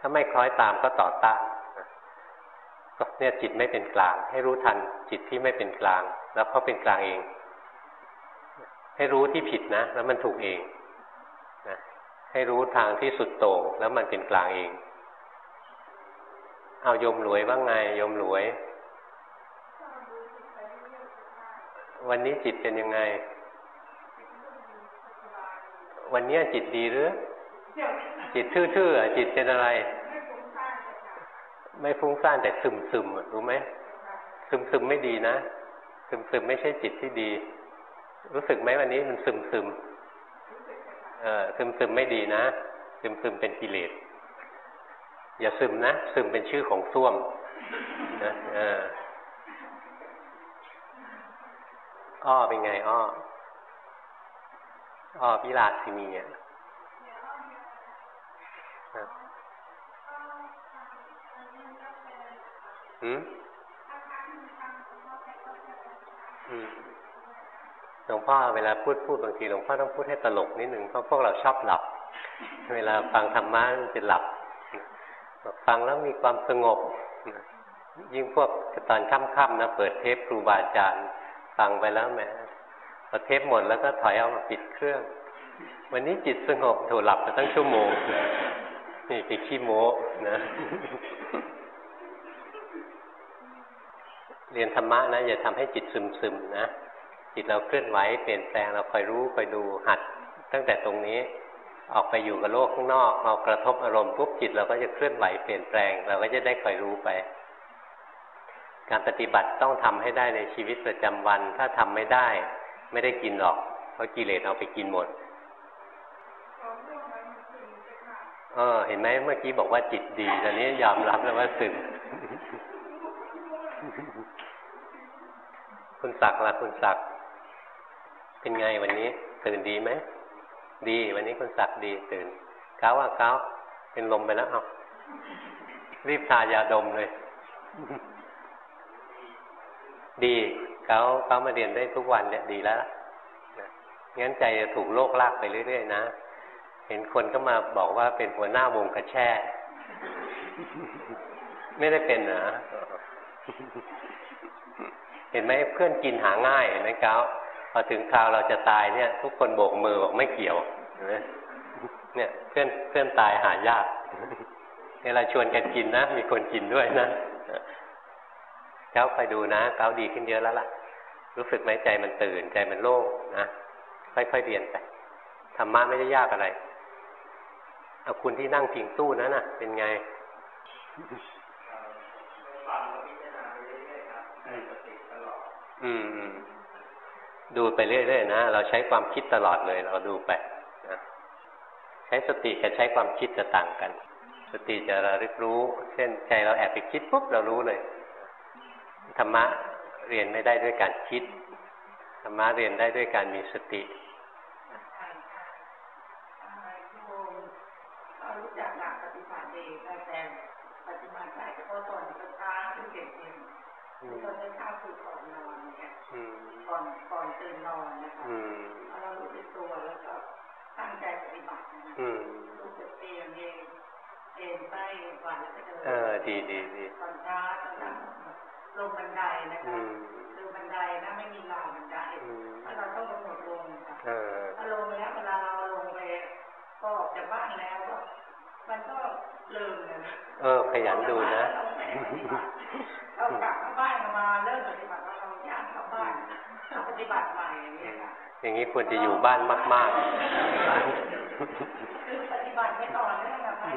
ถ้าไม่คล้อยตามก็ต่อต้านก็เนี่ยจิตไม่เป็นกลาง ให้รู้ทันจิตที่ไม่เป็นกลาง แล้วเขาเป็นกลางเอง ให้รู้ที่ผิดนะ แล้วมันถูกเองนะให้รู้ทางที่สุดโต่งแล้วมันเป็นกลางเอง เอายมรวยว่าไงยมรวย วันนี้จิตเป็นยังไง วันนี้จิตดีหรือ จิตทื่อๆอะจิตเป็นอะไร ไม่ฟุ้งซ่านแต่ซึมซึมอะรู้ไหมซึมซึมๆไม่ดีนะซึมซึมๆไม่ใช่จิตที่ดี รู้สึกไหมวันนี้มันซึมซึมเออซึมซึมไม่ดีนะซึมซึมเป็นกิเลสอย่าซึมนะซึมเป็นชื่อของส้วมนะเออ อ้อเป็นไงอ้ออ้อพิลาสินีอะครับหืมอืมหลวงพ่อเวลาพูดพูดบางทีหลวงพ่อต้องพูดให้ตลกนิดหนึ่งเพราะพวกเราชอบหลับ เวลาฟังธรรมะมันจะหลับฟังแล้วมีความสงบ ยิ่งพวกตอนค่ำๆนะเปิดเทปครูบาอาจารย์ ฟังไปแล้วแหมพอเทปหมดแล้วก็ถอยเอามาปิดเครื่อง วันนี้จิตสงบโถหลับมาตั้งชั่วโมง นี่ไปขี้โม้นะ เรียนธรรมะนะ อย่าทำให้จิตซึมซึมๆนะ จิตเราเคลื่อนไหวเปลี่ยนแปลงเราคอยรู้คอยดูหัด ตั้งแต่ตรงนี้ออกไปอยู่กับโลกข้างนอกเรากระทบอารมณ์ปุ๊บจิตเราก็จะเคลื่อนไหวเปลี่ยนแปลง เราก็จะได้คอยรู้ไป การปฏิบัติต้องทำให้ได้ในชีวิตประจำวัน ถ้าทำไม่ได้ ไม่ได้กินหรอก เพราะกิเลสเอาไปกินหมดเออเห็นไหมเมื่อกี้บอกว่าจิตดีตอนนี้ยอมรับแล้วว่าซึมคุณศักดิ์ล่ะคุณศักดิ์เป็นไงวันนี้ ตื่นดีไหมดี วันนี้คุณศักดิ์ดี ตื่นเก้าว่าเก้าเป็นลมไปแล้วเอารีบทายาดมเลย ดีเก้าเก้ามาเรียนได้ทุกวันเนี่ยดีแล้วงั้นใจจะถูกโลกลากไปเรื่อยๆนะ เห็นคนก็มาบอกว่าเป็นหัวหน้าวงกระแช่ ไม่ได้เป็นนะเห็นไหมเพื่อนกินหาง่ายเห็นไหมเก้าพอถึงคราวเราจะตายเนี่ย ทุกคนโบกมือบอกไม่เกี่ยวเห็นไหมเนี่ย เพื่อนเพื่อนตายหายากเวลาชวนกันกินนะมีคนกินด้วยนะ เก้าคอยดูนะเก้าดีขึ้นเยอะแล้วล่ะ รู้สึกไหมใจมันตื่นใจมันโล่งนะค่อยๆเรียนไปธรรมะไม่ได้ยากอะไรเอาคุณที่นั่งพิงตู้นั้นน่ะ เป็นไงฟังแล้วพิจารณาไปเรื่อยๆครับได้สติตลอดอืมอืมดูไปเรื่อยๆนะเราใช้ความคิดตลอดเลย เราดูไปนะใช้สติกับใช้ความคิดจะต่างกัน สติจะระลึกรู้ เช่นใจเราแอบไปคิดปุ๊บเรารู้เลย ธรรมะเรียนไม่ได้ด้วยการคิด ธรรมะเรียนได้ด้วยการมีสติโยมดีได้แต่ปฏิบัติได้เฉพาะตอนเช้าที่เย็นอืมๆตอนเช้าคือก่อนนอนเนี่ยอืมก่อนก่อนตื่นนอนนะคะอืมเอาเรารู้สึกตัวแล้วก็ตั้งใจปฏิบัตินะคะอืมรู้สึกเองเองเองไปหวานแล้วก็เดินเออดีดีดีตอนเช้าตอนนั้น ลงบันไดนะอืคะมลงบันไดนะไม่มีราวบันไดอืมถ้าเราต้องกำหนดลงค่ะเออถ้าลงแล้วเวลาเราลงไปก็ออกจากบ้านแล้วก็มันก็ลืมเลยนะเออขยันดูนะเราไม่ได้ปฏิบัติเรากลับเข้าบ้านมาเริ่มปฏิบัติว่าเราย่างเข้าบ้านเราปฏิบัติใหม่อย่างนี้ยค่ะอย่างนี้ควรจะอยู่บ้านมากคือปฏิบัติไม่ต่อเนื่องกับๆอา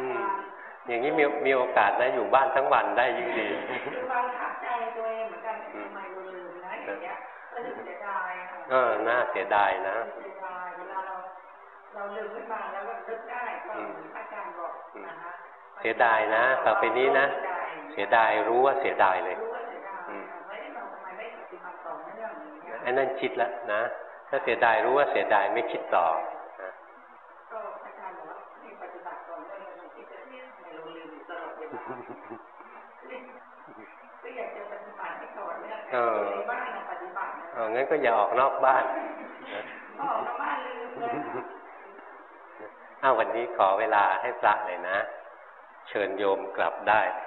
อืมจารย์อย่างนี้มีมีโอกาสนะอยู่บ้านทั้งวันได้ยิ่งดีคือบางถามใจตัวเองเหมือนกันทำไมเราลืมนะอย่างเงี้ยก็รู้สึกเสียดายค่ะเออน่าเสียดายนะเสียดายเวลาเราเราลืมขึ้นมาแล้วก็นึกได้ก็เหมือนอาจารย์บอกนะคะเสียดายนะต่อไปนี้นะ เสียดายรู้ว่าเสียดายเลยรู้ว่าเสียดายค่ะไม่ได้เราทำไมไม่ปฏิบัติต่อเนื่องอย่างเงี้ยไอ้นั่นคิดแล้วนะ ถ้าเสียดายรู้ว่าเสียดายไม่คิดต่อ ก็อยากจะปฏิบัติให้ต่อเนื่องในบ้านนะปฏิบัตินะเอองั้นก็อย่าออกนอกบ้านนะออกมาบ้านลืมเลยอ้าววันนี้ขอเวลาให้พระหน่อยนะ เชิญโยมกลับได้ค